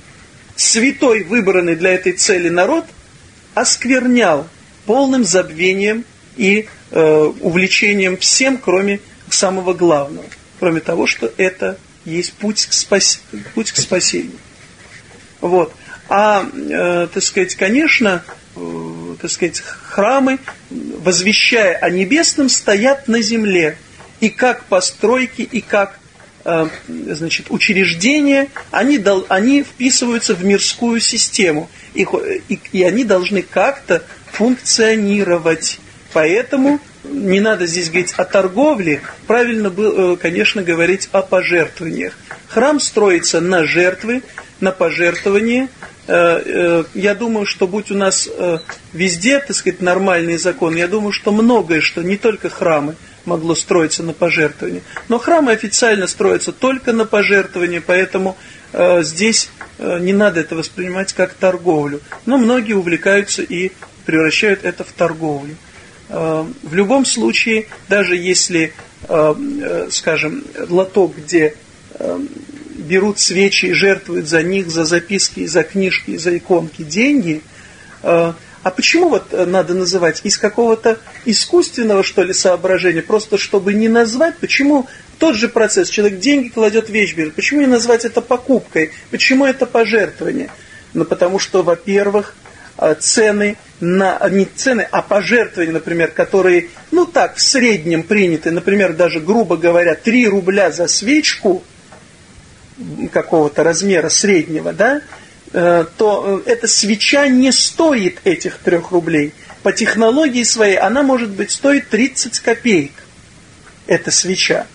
святой выбранный для этой цели народ, осквернял полным забвением и э, увлечением всем, кроме самого главного, кроме того, что это есть путь к, спас... путь к спасению. Вот. А, э, так сказать, конечно, так сказать, храмы, возвещая о небесном, стоят на земле. И как постройки, и как э, значит, учреждения, они, дол, они вписываются в мирскую систему. И, и, и они должны как-то функционировать. Поэтому не надо здесь говорить о торговле, правильно было, э, конечно, говорить о пожертвованиях. Храм строится на жертвы, на пожертвования. Э, э, я думаю, что будь у нас везде, так сказать, нормальный закон, я думаю, что многое, что не только храмы могло строиться на пожертвования, но храмы официально строятся только на пожертвования, поэтому здесь не надо это воспринимать как торговлю. Но многие увлекаются и превращают это в торговлю. Э, в любом случае, даже если, э, э, скажем, лоток, где берут свечи и жертвуют за них, за записки, за книжки, за иконки деньги, а почему вот надо называть? Из какого-то искусственного, что ли, соображения, просто чтобы не назвать, почему тот же процесс, человек деньги кладет, вещь берет, почему не назвать это покупкой, почему это пожертвование? Ну, потому что, во-первых, цены на не цены, а пожертвования, например, которые, ну так, в среднем приняты, например, даже, грубо говоря, 3 рубля за свечку какого-то размера среднего, да, э, то э, эта свеча не стоит этих 3 рублей. По технологии своей она, может быть, стоит 30 копеек, эта свеча.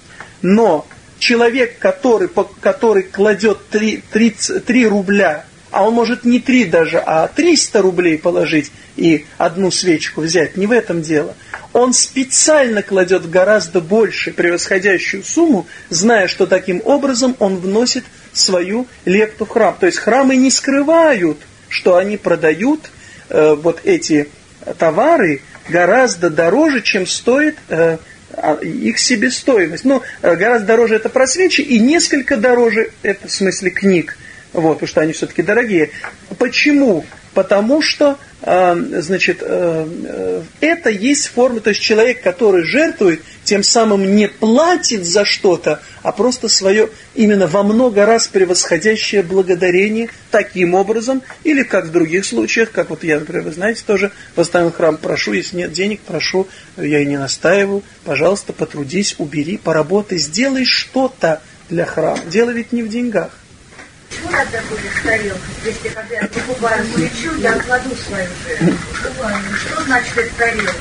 Но человек, который, который кладет 3, 30, 3 рубля а он может не три даже, а 300 рублей положить и одну свечку взять. Не в этом дело. Он специально кладет гораздо больше, превосходящую сумму, зная, что таким образом он вносит свою лепту в храм. То есть храмы не скрывают, что они продают э, вот эти товары гораздо дороже, чем стоит э, а, их себестоимость. Ну, э, гораздо дороже это про свечи и несколько дороже, это в смысле книг, вот, потому что они все-таки дорогие. Почему? Потому что, э, значит, э, э, это есть форма, то есть человек, который жертвует, тем самым не платит за что-то, а просто свое именно во много раз превосходящее благодарение таким образом, или как в других случаях, как вот я, например, вы знаете, тоже поставил храм, прошу, если нет денег, прошу, я и не настаиваю, пожалуйста, потрудись, убери, поработай, сделай что-то для храма. Дело ведь не в деньгах. Что тогда будет в тарелках, если когда я покупаю свечу, я кладу свою жертву? Что значит эта тарелка?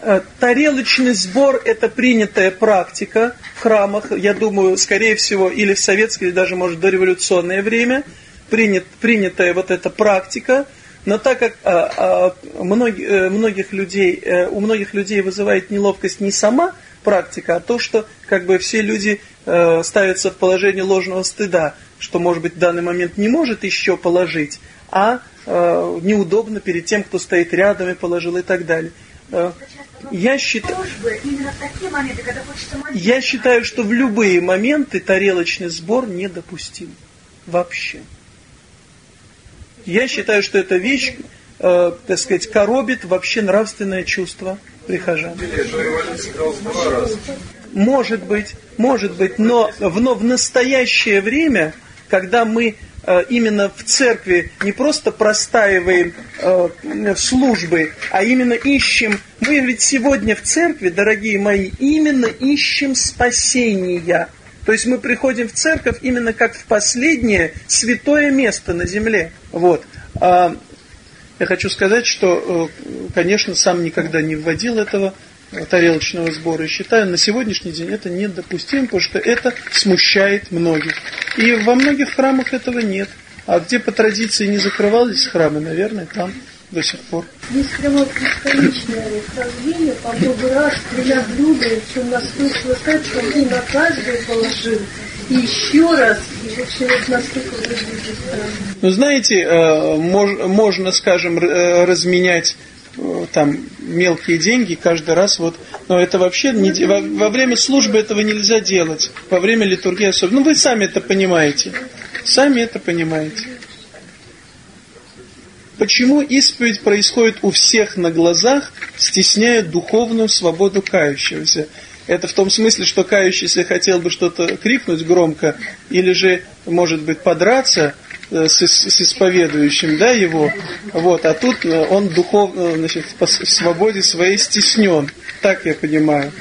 Э, тарелочный сбор – это принятая практика в храмах, я думаю, скорее всего, или в советское, или даже, может, до революционное время, принят, принятая вот эта практика, но так как а, а, многих, э, многих людей, у многих людей вызывает неловкость не сама практика, а то, что как бы все люди э, ставятся в положение ложного стыда – что, может быть, в данный момент не может еще положить, а э, неудобно перед тем, кто стоит рядом и положил и так далее. Э, я считаю, я считаю, что в любые моменты тарелочный сбор недопустим. Вообще. Я считаю, что эта вещь, э, так сказать, коробит вообще нравственное чувство прихожан. Может быть, может быть, но в, но в настоящее время когда мы э, именно в церкви не просто простаиваем э, службы, а именно ищем, мы ведь сегодня в церкви, дорогие мои, именно ищем спасения. То есть мы приходим в церковь именно как в последнее святое место на земле. Вот. А, я хочу сказать, что, э, конечно, сам никогда не вводил этого тарелочного сбора. И считаю, на сегодняшний день это недопустимо, потому что это смущает многих. И во многих храмах этого нет. А где по традиции не закрывались храмы, наверное, там до сих пор. Есть прямо бесконечное расхождение по много раз тремя блюда, чем настолько сказать, что он на каждое положил. И еще раз, и в общем, это настолько Ну, знаете, э, можно, скажем, э, разменять там мелкие деньги каждый раз вот но это вообще не, во, во время службы этого нельзя делать во время литургии особенно. Ну вы сами это понимаете сами это понимаете. Почему исповедь происходит у всех на глазах стесняя духовную свободу кающегося? Это в том смысле, что кающийся хотел бы что-то крикнуть громко, или же, может быть, подраться, с, с исповедующим, да, его, вот, а тут э, он духовно, значит, в свободе своей стеснен, так я понимаю.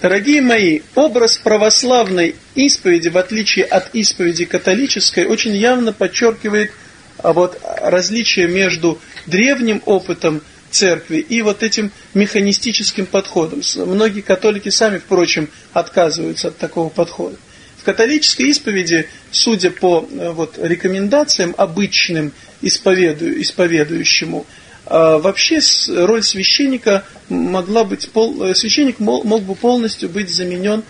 Дорогие мои, образ православной исповеди, в отличие от исповеди католической, очень явно подчеркивает а вот различие между древним опытом церкви и вот этим механистическим подходом. Многие католики сами, впрочем, отказываются от такого подхода. В католической исповеди, судя по э, вот, рекомендациям обычным исповеду, исповедующему, э, вообще роль священника могла быть, пол, э, священник мог, бы полностью быть заменен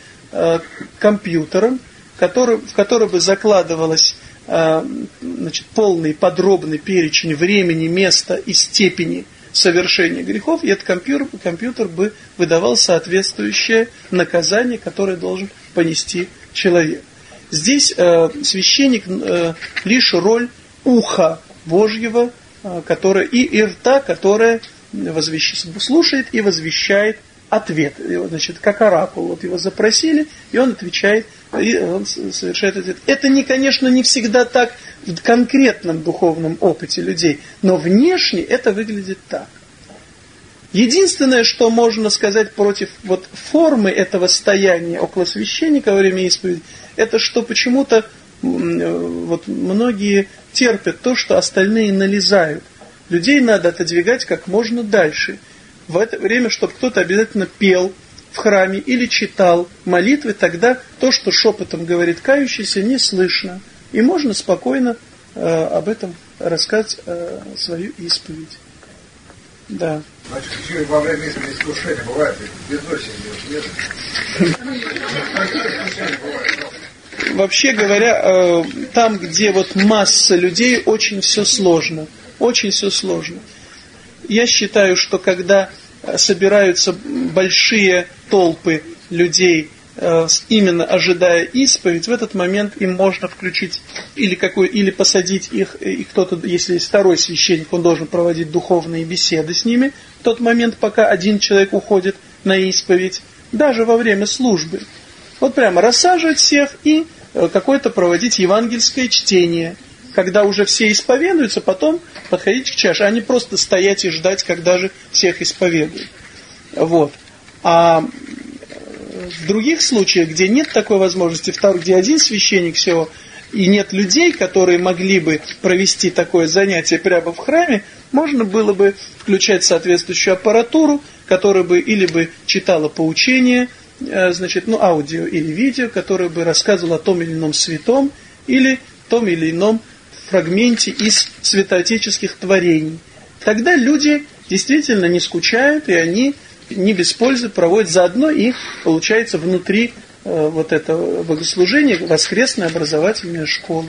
компьютером, который, в который бы закладывалось значит, полный подробный перечень времени, места и степени совершения грехов, и этот компьютер, компьютер бы выдавал соответствующее наказание, которое должен понести. Здесь э, священник э, лишь роль уха Божьего, э, которое, и, и рта, которая возвещает, слушает и возвещает ответ. Его, значит, как оракул. Вот его запросили, и он отвечает, и он совершает ответ. Это, не, конечно, не всегда так в конкретном духовном опыте людей, но внешне это выглядит так. Единственное, что можно сказать против вот формы этого стояния около священника во время исповеди, это что почему-то э, вот многие терпят то, что остальные налезают. Людей надо отодвигать как можно дальше. В это время, чтобы кто-то обязательно пел в храме или читал молитвы, тогда то, что шепотом говорит кающийся, не слышно. И можно спокойно э, об этом рассказать э, свою исповедь. Да. Значит, еще и во время искушения бывает, без нет? Вообще говоря, э, там, где вот масса людей, очень все сложно. Очень все сложно. Я считаю, что когда собираются большие толпы людей Э, именно ожидая исповедь, в этот момент им можно включить или какой или посадить их, и кто-то, если есть второй священник, он должен проводить духовные беседы с ними в тот момент, пока один человек уходит на исповедь, даже во время службы. Вот прямо рассаживать всех и э, какое-то проводить евангельское чтение. Когда уже все исповедуются, потом подходить к чаше, а не просто стоять и ждать, когда же всех исповедуют. Вот. А в других случаях, где нет такой возможности, где один священник всего, и нет людей, которые могли бы провести такое занятие прямо в храме, можно было бы включать соответствующую аппаратуру, которая бы или бы читала поучение, э, значит, ну, аудио или видео, которое бы рассказывало о том или ином святом, или том или ином фрагменте из святоотеческих творений. Тогда люди действительно не скучают, и они не без пользы проводит заодно и получается внутри э, вот этого богослужения воскресная образовательная школа.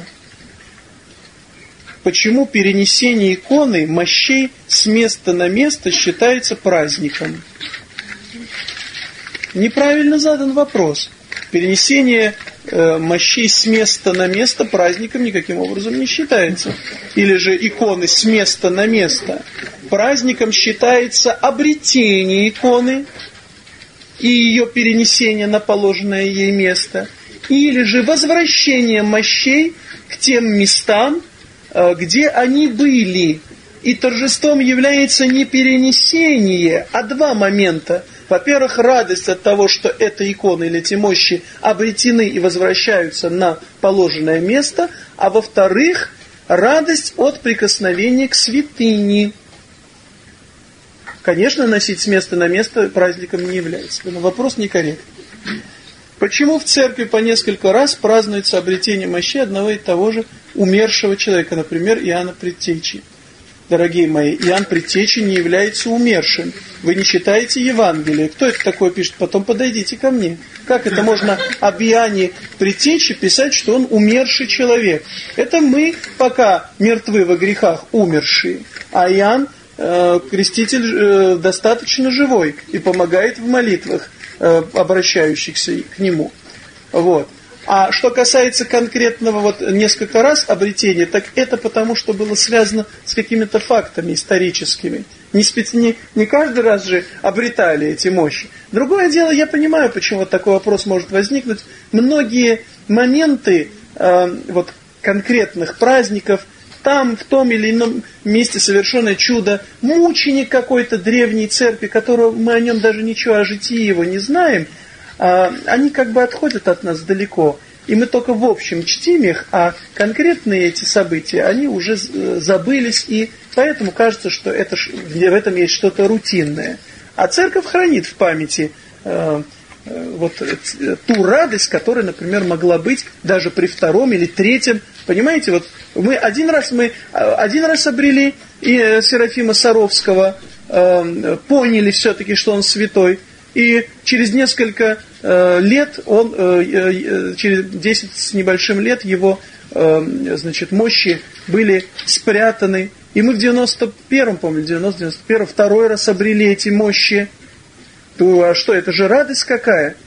Почему перенесение иконы мощей с места на место считается праздником? Неправильно задан вопрос. Перенесение э, мощей с места на место праздником никаким образом не считается. Или же иконы с места на место праздником считается обретение иконы и ее перенесение на положенное ей место, или же возвращение мощей к тем местам, э, где они были. И торжеством является не перенесение, а два момента. Во-первых, радость от того, что эта икона или эти мощи обретены и возвращаются на положенное место, а во-вторых, радость от прикосновения к святыне. Конечно, носить с места на место праздником не является, но вопрос некорректный. Почему в церкви по несколько раз празднуется обретение мощей одного и того же умершего человека, например, Иоанна Предтечи? Дорогие мои, Иоанн Предтечи не является умершим. Вы не читаете Евангелие. Кто это такое пишет? Потом подойдите ко мне. Как это можно об Иоанне Предтечи писать, что он умерший человек? Это мы пока мертвы во грехах, умершие. А Иоанн Э, креститель э, достаточно живой и помогает в молитвах э, обращающихся к нему. Вот. А что касается конкретного вот несколько раз обретения, так это потому, что было связано с какими-то фактами историческими. Не, специ... не, не каждый раз же обретали эти мощи. Другое дело, я понимаю, почему вот такой вопрос может возникнуть. Многие моменты, э, вот конкретных праздников, там, в том или ином месте совершенное чудо, мученик какой-то древней церкви, которого мы о нем даже ничего о житии его не знаем, они как бы отходят от нас далеко. И мы только в общем чтим их, а конкретные эти события, они уже э, забылись, и поэтому кажется, что это, в этом есть что-то рутинное. А церковь хранит в памяти э, э, вот ту радость, которая, например, могла быть даже при втором или третьем. Понимаете, вот мы один раз мы один раз обрели и Серафима Саровского, поняли все-таки, что он святой, и через несколько э, лет, он, э, э, через 10 с небольшим лет его значит, мощи были спрятаны. И мы в 91-м, помню, 90-91 второй раз обрели эти мощи. То, а что, это же радость какая?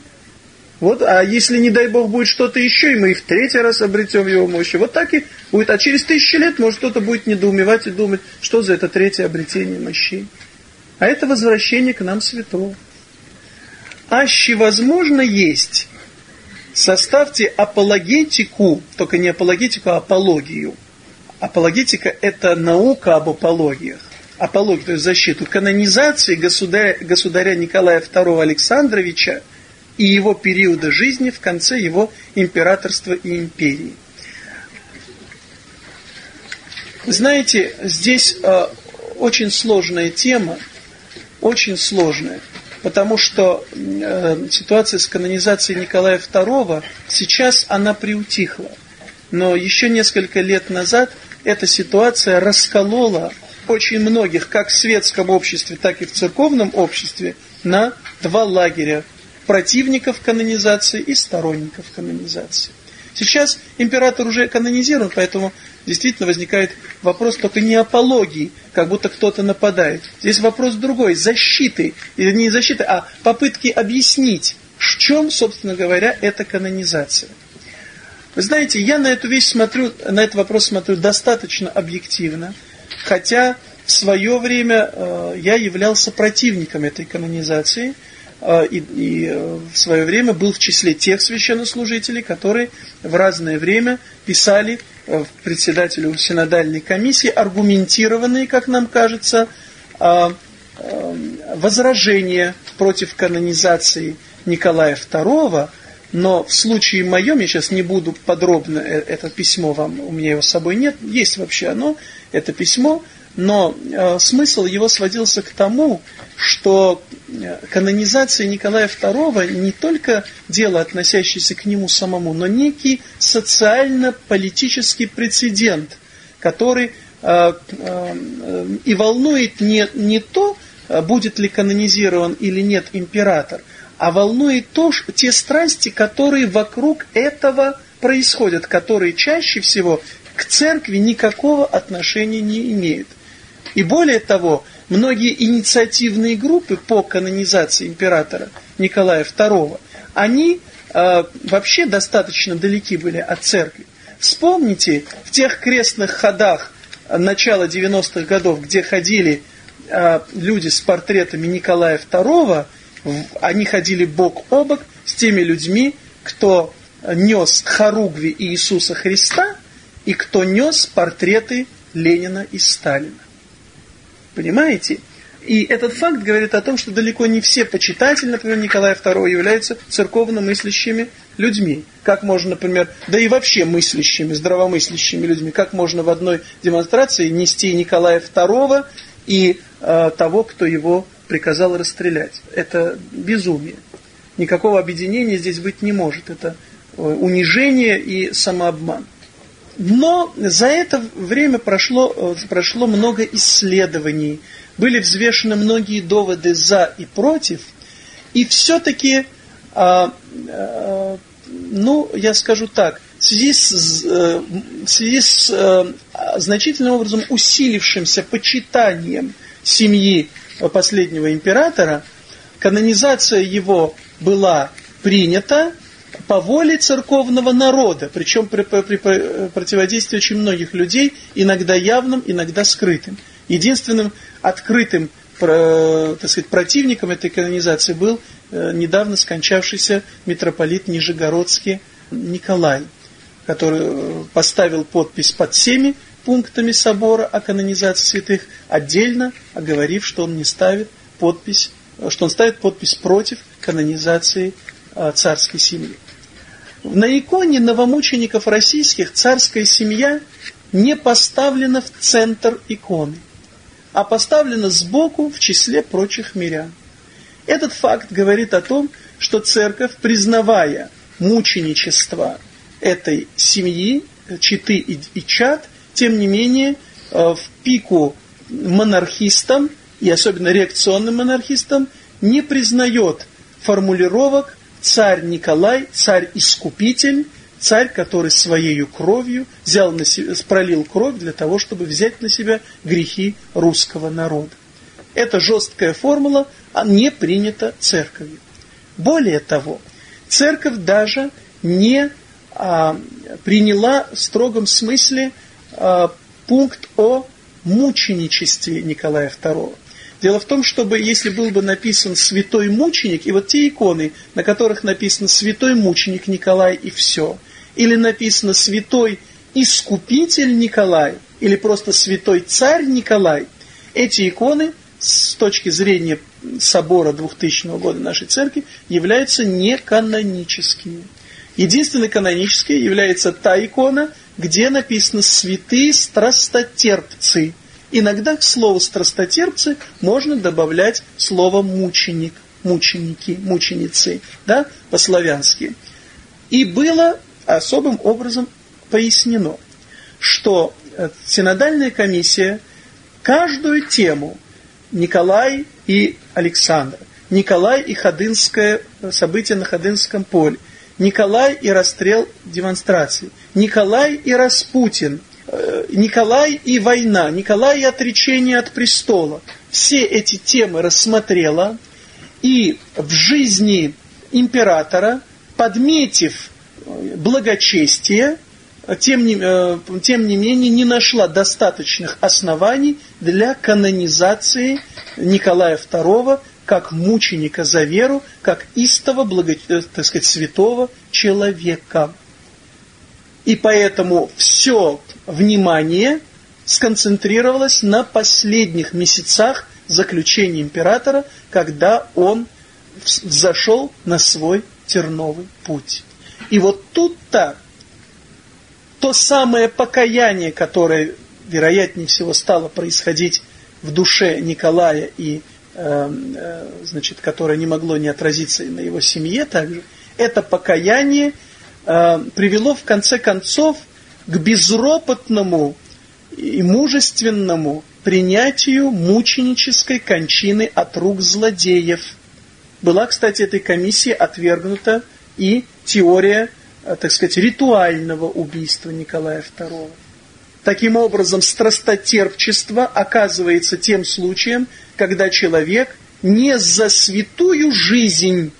Вот, а если, не дай Бог, будет что-то еще, и мы и в третий раз обретем его мощи, вот так и будет. А через тысячи лет, может, кто-то будет недоумевать и думать, что за это третье обретение мощей. А это возвращение к нам святого аще возможно есть, составьте апологетику, только не апологетику, а апологию. Апологетика – это наука об апологиях. Апология, то есть защиту канонизации государя, государя Николая II Александровича и его периода жизни в конце его императорства и империи. Знаете, здесь э, очень сложная тема, очень сложная потому что э, ситуация с канонизацией Николая II сейчас она приутихла. Но еще несколько лет назад эта ситуация расколола очень многих, как в светском обществе, так и в церковном обществе, на два лагеря противников канонизации и сторонников канонизации. Сейчас император уже канонизирован, поэтому действительно возникает вопрос только не апологии, как будто кто-то нападает. Здесь вопрос другой, защиты, или не защиты, а попытки объяснить, в чем, собственно говоря, эта канонизация. Вы знаете, я на эту вещь смотрю, на этот вопрос смотрю достаточно объективно, хотя в свое время э, я являлся противником этой канонизации – и, и э, в свое время был в числе тех священнослужителей, которые в разное время писали э, председателю синодальной комиссии аргументированные, как нам кажется, а, э, возражения против канонизации Николая II, но в случае моем, я сейчас не буду подробно это письмо вам, у меня его с собой нет, есть вообще оно, это письмо, но э, смысл его сводился к тому, что э, канонизация Николая II не только дело, относящееся к нему самому, но некий социально-политический прецедент, который э, э, и волнует не, не то, э, будет ли канонизирован или нет император, а волнует то, те страсти, которые вокруг этого происходят, которые чаще всего к церкви никакого отношения не имеют. И более того, многие инициативные группы по канонизации императора Николая II, они э, вообще достаточно далеки были от церкви. Вспомните, в тех крестных ходах начала 90-х годов, где ходили э, люди с портретами Николая II, они ходили бок о бок с теми людьми, кто нес хоругви Иисуса Христа и кто нес портреты Ленина и Сталина. Понимаете? И этот факт говорит о том, что далеко не все почитатели, например, Николая II, являются церковно мыслящими людьми. Как можно, например, да и вообще мыслящими, здравомыслящими людьми, как можно в одной демонстрации нести Николая II и э, того, кто его приказал расстрелять. Это безумие. Никакого объединения здесь быть не может. Это э, унижение и самообман. Но за это время прошло, э, прошло много исследований, были взвешены многие доводы за и против, и все-таки, а, а, ну, я скажу так, в связи с, э, в связи с а, значительным образом усилившимся почитанием семьи последнего императора, канонизация его была принята, по воле церковного народа, причем при, при, при противодействии очень многих людей, иногда явным, иногда скрытым. Единственным открытым так сказать, противником этой канонизации был э, недавно скончавшийся митрополит Нижегородский Николай. который э, поставил подпись под всеми пунктами собора о канонизации святых, отдельно оговорив, что он не ставит подпись, э, что он ставит подпись против канонизации царской семьи. На иконе новомучеников российских царская семья не поставлена в центр иконы, а поставлена сбоку в числе прочих мирян. Этот факт говорит о том, что церковь, признавая мученичество этой семьи, читы и, и чад, тем не менее, э, в пику монархистам, и особенно реакционным монархистам, не признает формулировок «царь Николай», «царь-искупитель», царь, который своей кровью взял на себя, пролил кровь для того, чтобы взять на себя грехи русского народа. Эта жесткая формула не принята церковью. Более того, церковь даже не а, приняла в строгом смысле а, пункт о мученичестве Николая II. Дело в том, чтобы если был бы написан святой мученик, и вот те иконы, на которых написано святой мученик Николай и все, или написано святой искупитель Николай, или просто святой царь Николай, эти иконы с точки зрения собора 2000 года нашей церкви являются неканоническими. Единственной канонической является та икона, где написано «святые страстотерпцы». Иногда к слову «страстотерпцы» можно добавлять слово «мученик», «мученики», «мученицы», да, по-славянски. И было особым образом пояснено, что э, синодальная комиссия каждую тему Николай и Александр, Николай и Ходынское событие на Ходынском поле, Николай и расстрел демонстрации, Николай и Распутин, э, Николай и война, Николай и отречение от престола. Все эти темы рассмотрела и в жизни императора, подметив э, благочестие, тем не, э, тем не менее не нашла достаточных оснований для канонизации Николая II как мученика за веру, как истого, благо, э, так сказать, святого человека. И поэтому все внимание сконцентрировалось на последних месяцах заключения императора, когда он зашел на свой терновый путь. И вот тут-то то самое покаяние, которое, вероятнее всего, стало происходить в душе Николая и э, э, значит, которое не могло не отразиться и на его семье также, это покаяние э, привело в конце концов к безропотному и мужественному принятию мученической кончины от рук злодеев. Была, кстати, этой комиссии отвергнута и теория Э, так сказать, ритуального убийства Николая II. Таким образом, страстотерпчество оказывается тем случаем, когда человек не за святую жизнь,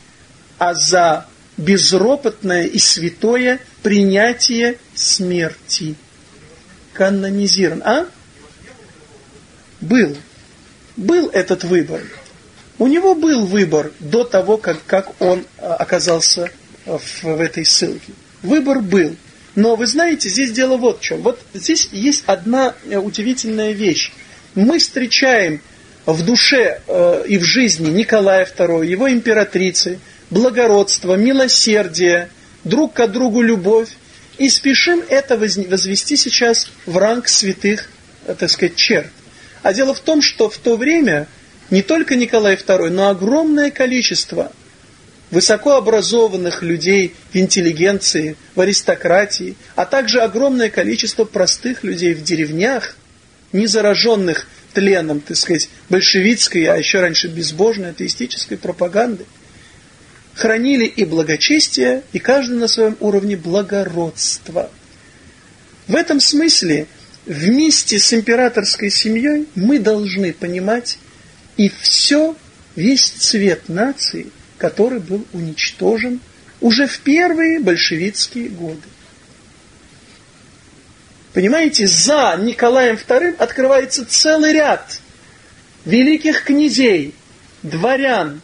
а за безропотное и святое принятие смерти. Канонизирован. А? Был. Был этот выбор. У него был выбор до того, как, как он э, оказался в, в этой ссылке. Выбор был. Но вы знаете, здесь дело вот в чем. Вот здесь есть одна э, удивительная вещь. Мы встречаем в душе э, и в жизни Николая II, его императрицы, благородство, милосердие, друг к другу любовь, и спешим это возвести сейчас в ранг святых, э, так сказать, черт. А дело в том, что в то время не только Николай II, но огромное количество высокообразованных людей в интеллигенции, в аристократии, а также огромное количество простых людей в деревнях, не зараженных тленом, так сказать, большевистской, а еще раньше безбожной атеистической пропаганды, хранили и благочестие, и каждый на своем уровне благородства. В этом смысле вместе с императорской семьей мы должны понимать и все, весь цвет нации – который был уничтожен уже в первые большевистские годы. Понимаете, за Николаем II открывается целый ряд великих князей, дворян,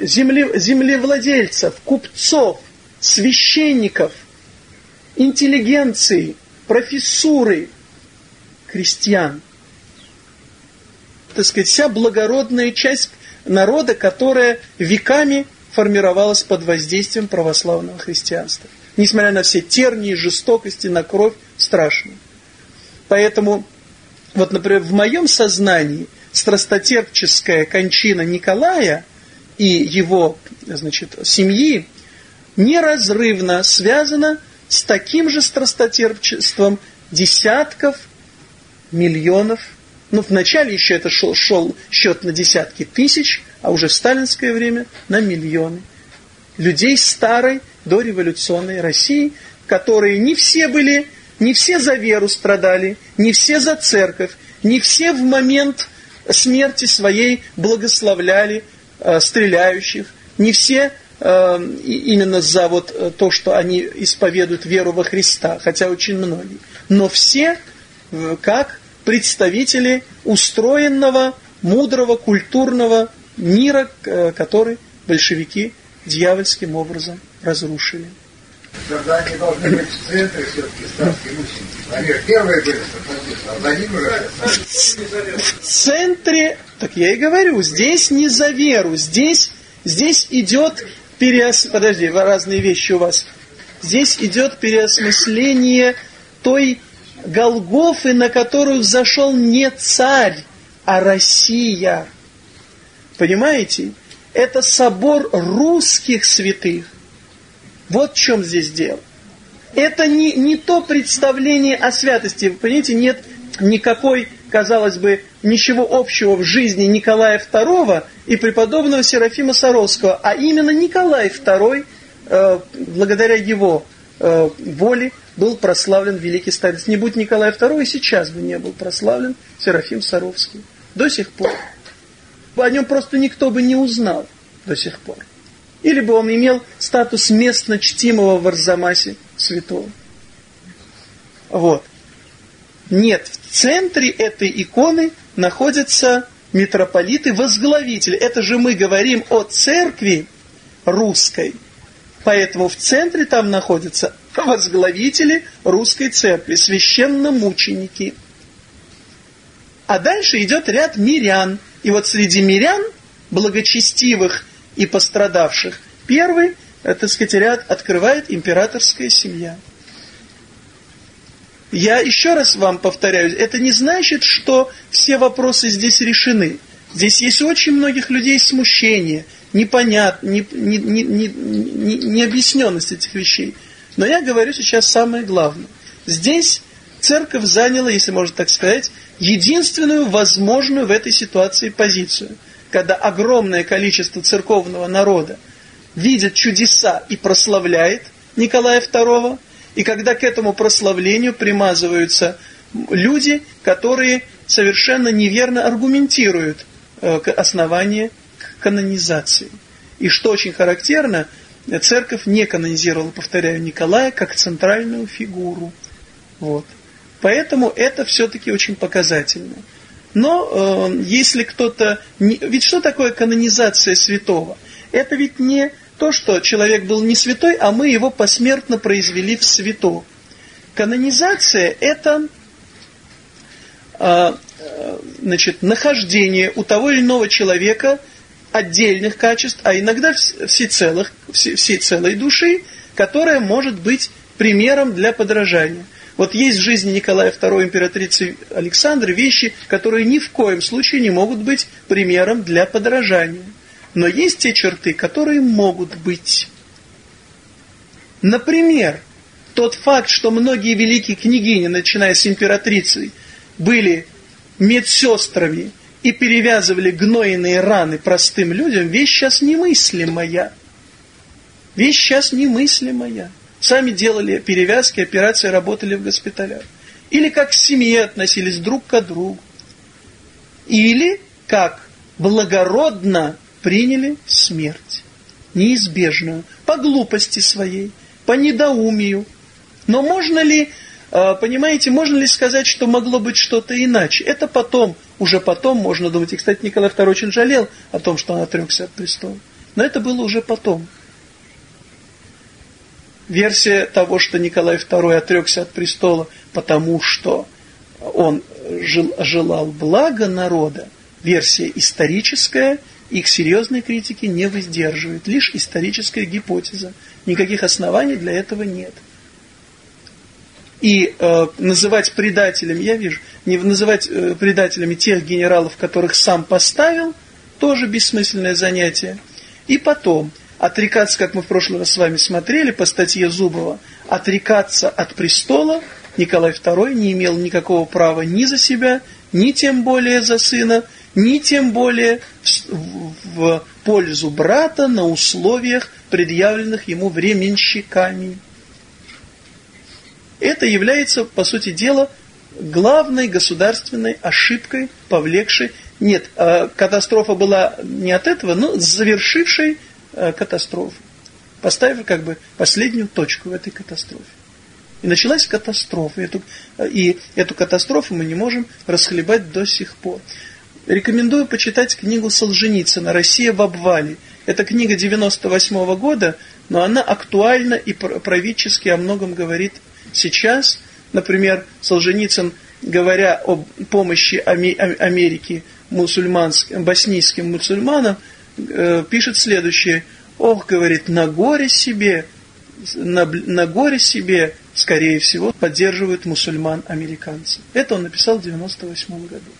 земле, землевладельцев, купцов, священников, интеллигенции, профессуры, крестьян. Так сказать, вся благородная часть народа, которая веками формировалась под воздействием православного христианства. Несмотря на все тернии, жестокости, на кровь страшную. Поэтому, вот, например, в моем сознании страстотерпческая кончина Николая и его значит, семьи неразрывно связана с таким же страстотерпчеством десятков миллионов ну, вначале еще это шел, шел счет на десятки тысяч, а уже в сталинское время на миллионы. Людей старой дореволюционной России, которые не все были, не все за веру страдали, не все за церковь, не все в момент смерти своей благословляли стреляющих, не все э, именно за вот э, то, что они исповедуют веру во Христа, хотя очень многие. Но все, э, как представители устроенного, мудрого, культурного мира, э, который большевики дьявольским образом разрушили. Тогда они должны быть в центре все-таки статские мученики. Они первые были а за ним уже... В центре, так я и говорю, здесь не за веру, здесь, здесь идет переос... Подожди, разные вещи у вас. Здесь идет переосмысление той Голгофы, на которую взошел не царь, а Россия. Понимаете? Это собор русских святых. Вот в чем здесь дело. Это не, не то представление о святости. Вы понимаете, нет никакой, казалось бы, ничего общего в жизни Николая II и преподобного Серафима Саровского, а именно Николай II, э, благодаря его э, воле, был прославлен великий старец. Не будь Николай II, сейчас бы не был прославлен Серафим Саровский. До сих пор. О нем просто никто бы не узнал до сих пор. Или бы он имел статус местно чтимого в Арзамасе святого. Вот. Нет, в центре этой иконы находятся митрополиты-возглавители. Это же мы говорим о церкви русской. Поэтому в центре там находятся возглавители русской церкви, священномученики. А дальше идет ряд мирян. И вот среди мирян, благочестивых и пострадавших, первый, так сказать, ряд открывает императорская семья. Я еще раз вам повторяю, это не значит, что все вопросы здесь решены. Здесь есть очень многих людей смущение, непонят, не, не, не, не, не, необъясненность этих вещей. Но я говорю сейчас самое главное. Здесь церковь заняла, если можно так сказать, единственную возможную в этой ситуации позицию. Когда огромное количество церковного народа видит чудеса и прославляет Николая II, и когда к этому прославлению примазываются люди, которые совершенно неверно аргументируют э, основание канонизации. И что очень характерно – церковь не канонизировала, повторяю, Николая как центральную фигуру. Вот. Поэтому это все-таки очень показательно. Но э, если кто-то... Не, ведь что такое канонизация святого? Это ведь не то, что человек был не святой, а мы его посмертно произвели в свято. Канонизация – это э, э, значит, нахождение у того или иного человека – отдельных качеств, а иногда всецелых, всецелой души, которая может быть примером для подражания. Вот есть в жизни Николая II императрицы Александры вещи, которые ни в коем случае не могут быть примером для подражания. Но есть те черты, которые могут быть. Например, тот факт, что многие великие княгини, начиная с императрицей, были медсестрами и перевязывали гнойные раны простым людям, вещь сейчас немыслимая. Вещь сейчас немыслимая. Сами делали перевязки, операции, работали в госпиталях. Или как к семье относились друг к другу. Или как благородно приняли смерть. Неизбежную. По глупости своей, по недоумию. Но можно ли а, понимаете, можно ли сказать, что могло быть что-то иначе? Это потом, уже потом можно думать. И, кстати, Николай II очень жалел о том, что он отрекся от престола. Но это было уже потом. Версия того, что Николай II отрекся от престола, потому что он жел, желал блага народа, версия историческая, их серьезной критики не воздерживает, лишь историческая гипотеза. Никаких оснований для этого нет. И э, называть предателем, я вижу, не называть э, предателями тех генералов, которых сам поставил, тоже бессмысленное занятие. И потом, отрекаться, как мы в прошлый раз с вами смотрели по статье Зубова, отрекаться от престола Николай II не имел никакого права ни за себя, ни тем более за сына, ни тем более в, в пользу брата на условиях, предъявленных ему временщиками. Это является, по сути дела, главной государственной ошибкой, повлекшей... Нет, а катастрофа была не от этого, но завершившей э, катастрофу, поставив как бы последнюю точку в этой катастрофе. И началась катастрофа. Эту, и эту катастрофу мы не можем расхлебать до сих пор. Рекомендую почитать книгу Солженицына «Россия в обвале». Это книга 98 -го года, но она актуальна и правительски о многом говорит Сейчас, например, Солженицын, говоря о помощи Америки мусульманским, боснийским мусульманам, э, пишет следующее. Ох, говорит, на горе себе, на, на горе себе, скорее всего, поддерживают мусульман американцы. Это он написал в 98 году.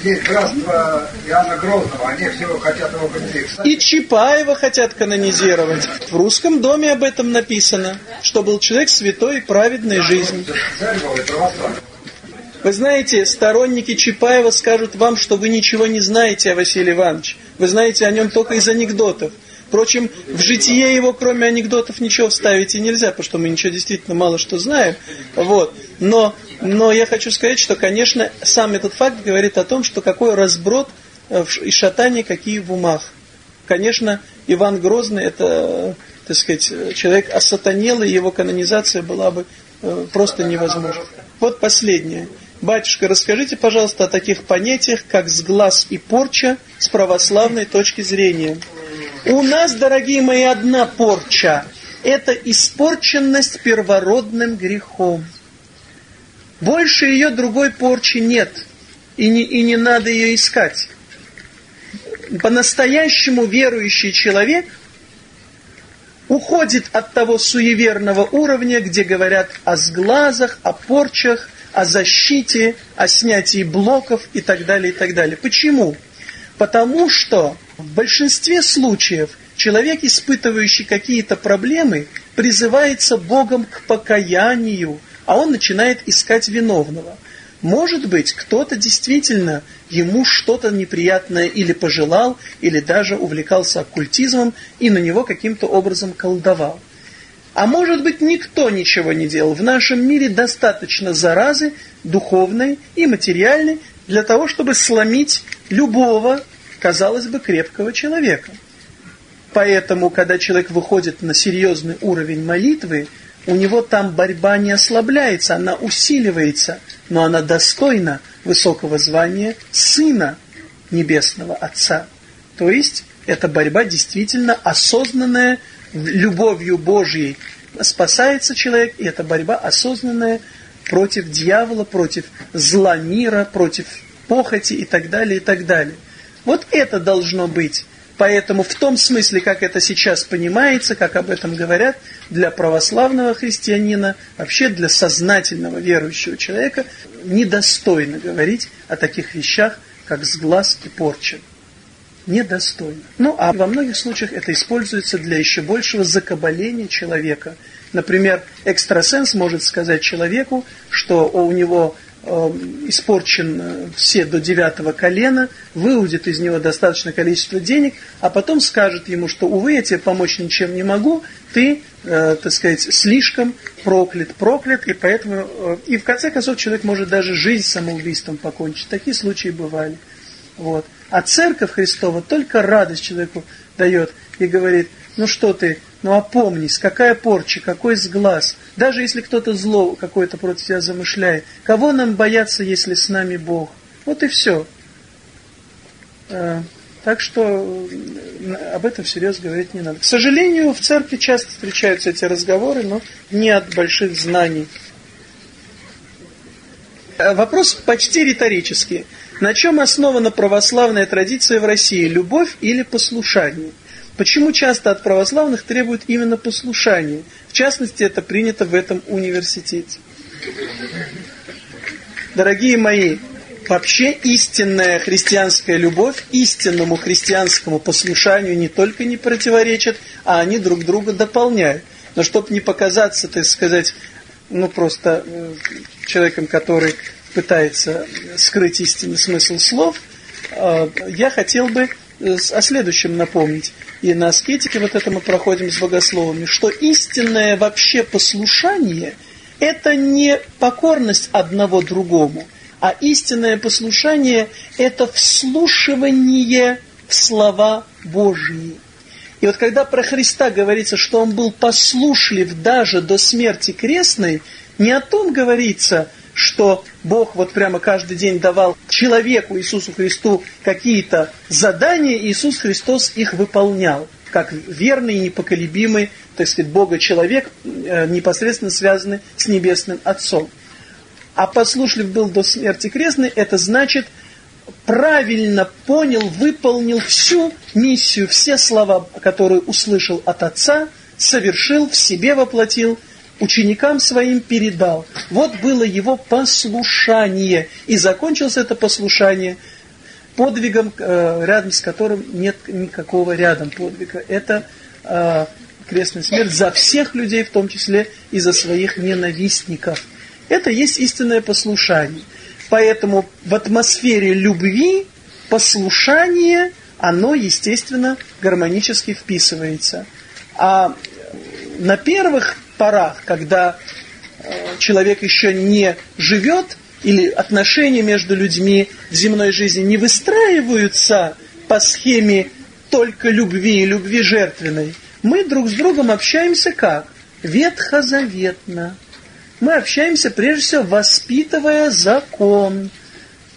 Здесь братство Иоанна Грозного, они всего хотят его канонизировать. И Чапаева хотят канонизировать. В русском доме об этом написано, что был человек святой и праведной жизни. Вы знаете, сторонники Чапаева скажут вам, что вы ничего не знаете о Василии Ивановиче. Вы знаете о нем только из анекдотов. Впрочем, в житие его, кроме анекдотов, ничего вставить и нельзя, потому что мы ничего действительно мало что знаем. Вот. Но, но я хочу сказать, что, конечно, сам этот факт говорит о том, что какой разброд э, и шатание, какие в умах. Конечно, Иван Грозный, это, так сказать, человек осатанелый, его канонизация была бы э, просто невозможна. Вот последнее. Батюшка, расскажите, пожалуйста, о таких понятиях, как сглаз и порча с православной точки зрения. У нас, дорогие мои, одна порча. Это испорченность первородным грехом. Больше ее другой порчи нет. И не, и не надо ее искать. По-настоящему верующий человек уходит от того суеверного уровня, где говорят о сглазах, о порчах, о защите, о снятии блоков и так далее, и так далее. Почему? Потому что в большинстве случаев человек, испытывающий какие-то проблемы, призывается Богом к покаянию, а он начинает искать виновного. Может быть, кто-то действительно ему что-то неприятное или пожелал, или даже увлекался оккультизмом и на него каким-то образом колдовал. А может быть, никто ничего не делал. В нашем мире достаточно заразы духовной и материальной для того, чтобы сломить любого казалось бы, крепкого человека. Поэтому, когда человек выходит на серьезный уровень молитвы, у него там борьба не ослабляется, она усиливается, но она достойна высокого звания Сына Небесного Отца. То есть, эта борьба действительно осознанная, любовью Божьей спасается человек, и эта борьба осознанная против дьявола, против зла мира, против похоти и так далее, и так далее. Вот это должно быть. Поэтому в том смысле, как это сейчас понимается, как об этом говорят, для православного христианина, вообще для сознательного верующего человека, недостойно говорить о таких вещах, как сглаз и порча. Недостойно. Ну, а во многих случаях это используется для еще большего закабаления человека. Например, экстрасенс может сказать человеку, что у него Эм, испорчен э, все до девятого колена, выудит из него достаточное количество денег, а потом скажет ему, что, увы, я тебе помочь ничем не могу, ты, э, так сказать, слишком проклят, проклят, и поэтому, э, и в конце концов человек может даже жизнь самоубийством покончить. Такие случаи бывали. Вот. А Церковь Христова только радость человеку дает и говорит, ну что ты, ну опомнись, какая порча, какой сглаз. Даже если кто-то зло какое-то против тебя замышляет, кого нам бояться, если с нами Бог? Вот и все. Э, Так что об этом всерьез говорить не надо. К сожалению, в церкви часто встречаются эти разговоры, но не от больших знаний. Вопрос почти риторический. На чем основана православная традиция в России? Любовь или послушание? Почему часто от православных требуют именно послушания? В частности, это принято в этом университете. Дорогие мои, вообще истинная христианская любовь истинному христианскому послушанию не только не противоречит, а они друг друга дополняют. Но чтобы не показаться, так сказать, ну просто э, человеком, который пытается скрыть истинный смысл слов, э, я хотел бы э, о следующем напомнить. И на аскетике вот это мы проходим с богословами, что истинное вообще послушание – это не покорность одного другому, а истинное послушание – это вслушивание в слова Божьи. И вот когда про Христа говорится, что Он был послушлив даже до смерти крестной, не о том говорится, что Бог вот прямо каждый день давал человеку Иисусу Христу какие-то задания, и Иисус Христос их выполнял, как верный и непоколебимый, так сказать, Бога-человек, э, непосредственно связанный с Небесным Отцом. А послушлив был до смерти крестной, это значит, правильно понял, выполнил всю миссию, все слова, которые услышал от Отца, совершил, в себе воплотил, ученикам своим передал. Вот было его послушание. И закончилось это послушание подвигом, э, рядом с которым нет никакого рядом подвига. Это э, крестная смерть за всех людей, в том числе и за своих ненавистников. Это есть истинное послушание. Поэтому в атмосфере любви послушание, оно, естественно, гармонически вписывается. А на первых порах, когда э, человек еще не живет, или отношения между людьми в земной жизни не выстраиваются по схеме только любви и любви жертвенной, мы друг с другом общаемся как? Ветхозаветно. Мы общаемся прежде всего воспитывая закон.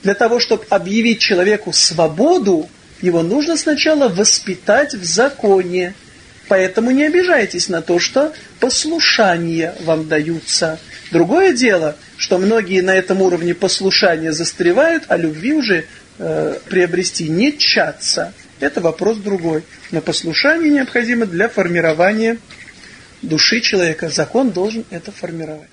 Для того, чтобы объявить человеку свободу, его нужно сначала воспитать в законе. Поэтому не обижайтесь на то, что послушания вам даются. Другое дело, что многие на этом уровне послушания застревают, а любви уже э, приобрести не чаться. Это вопрос другой. Но послушание необходимо для формирования души человека. Закон должен это формировать.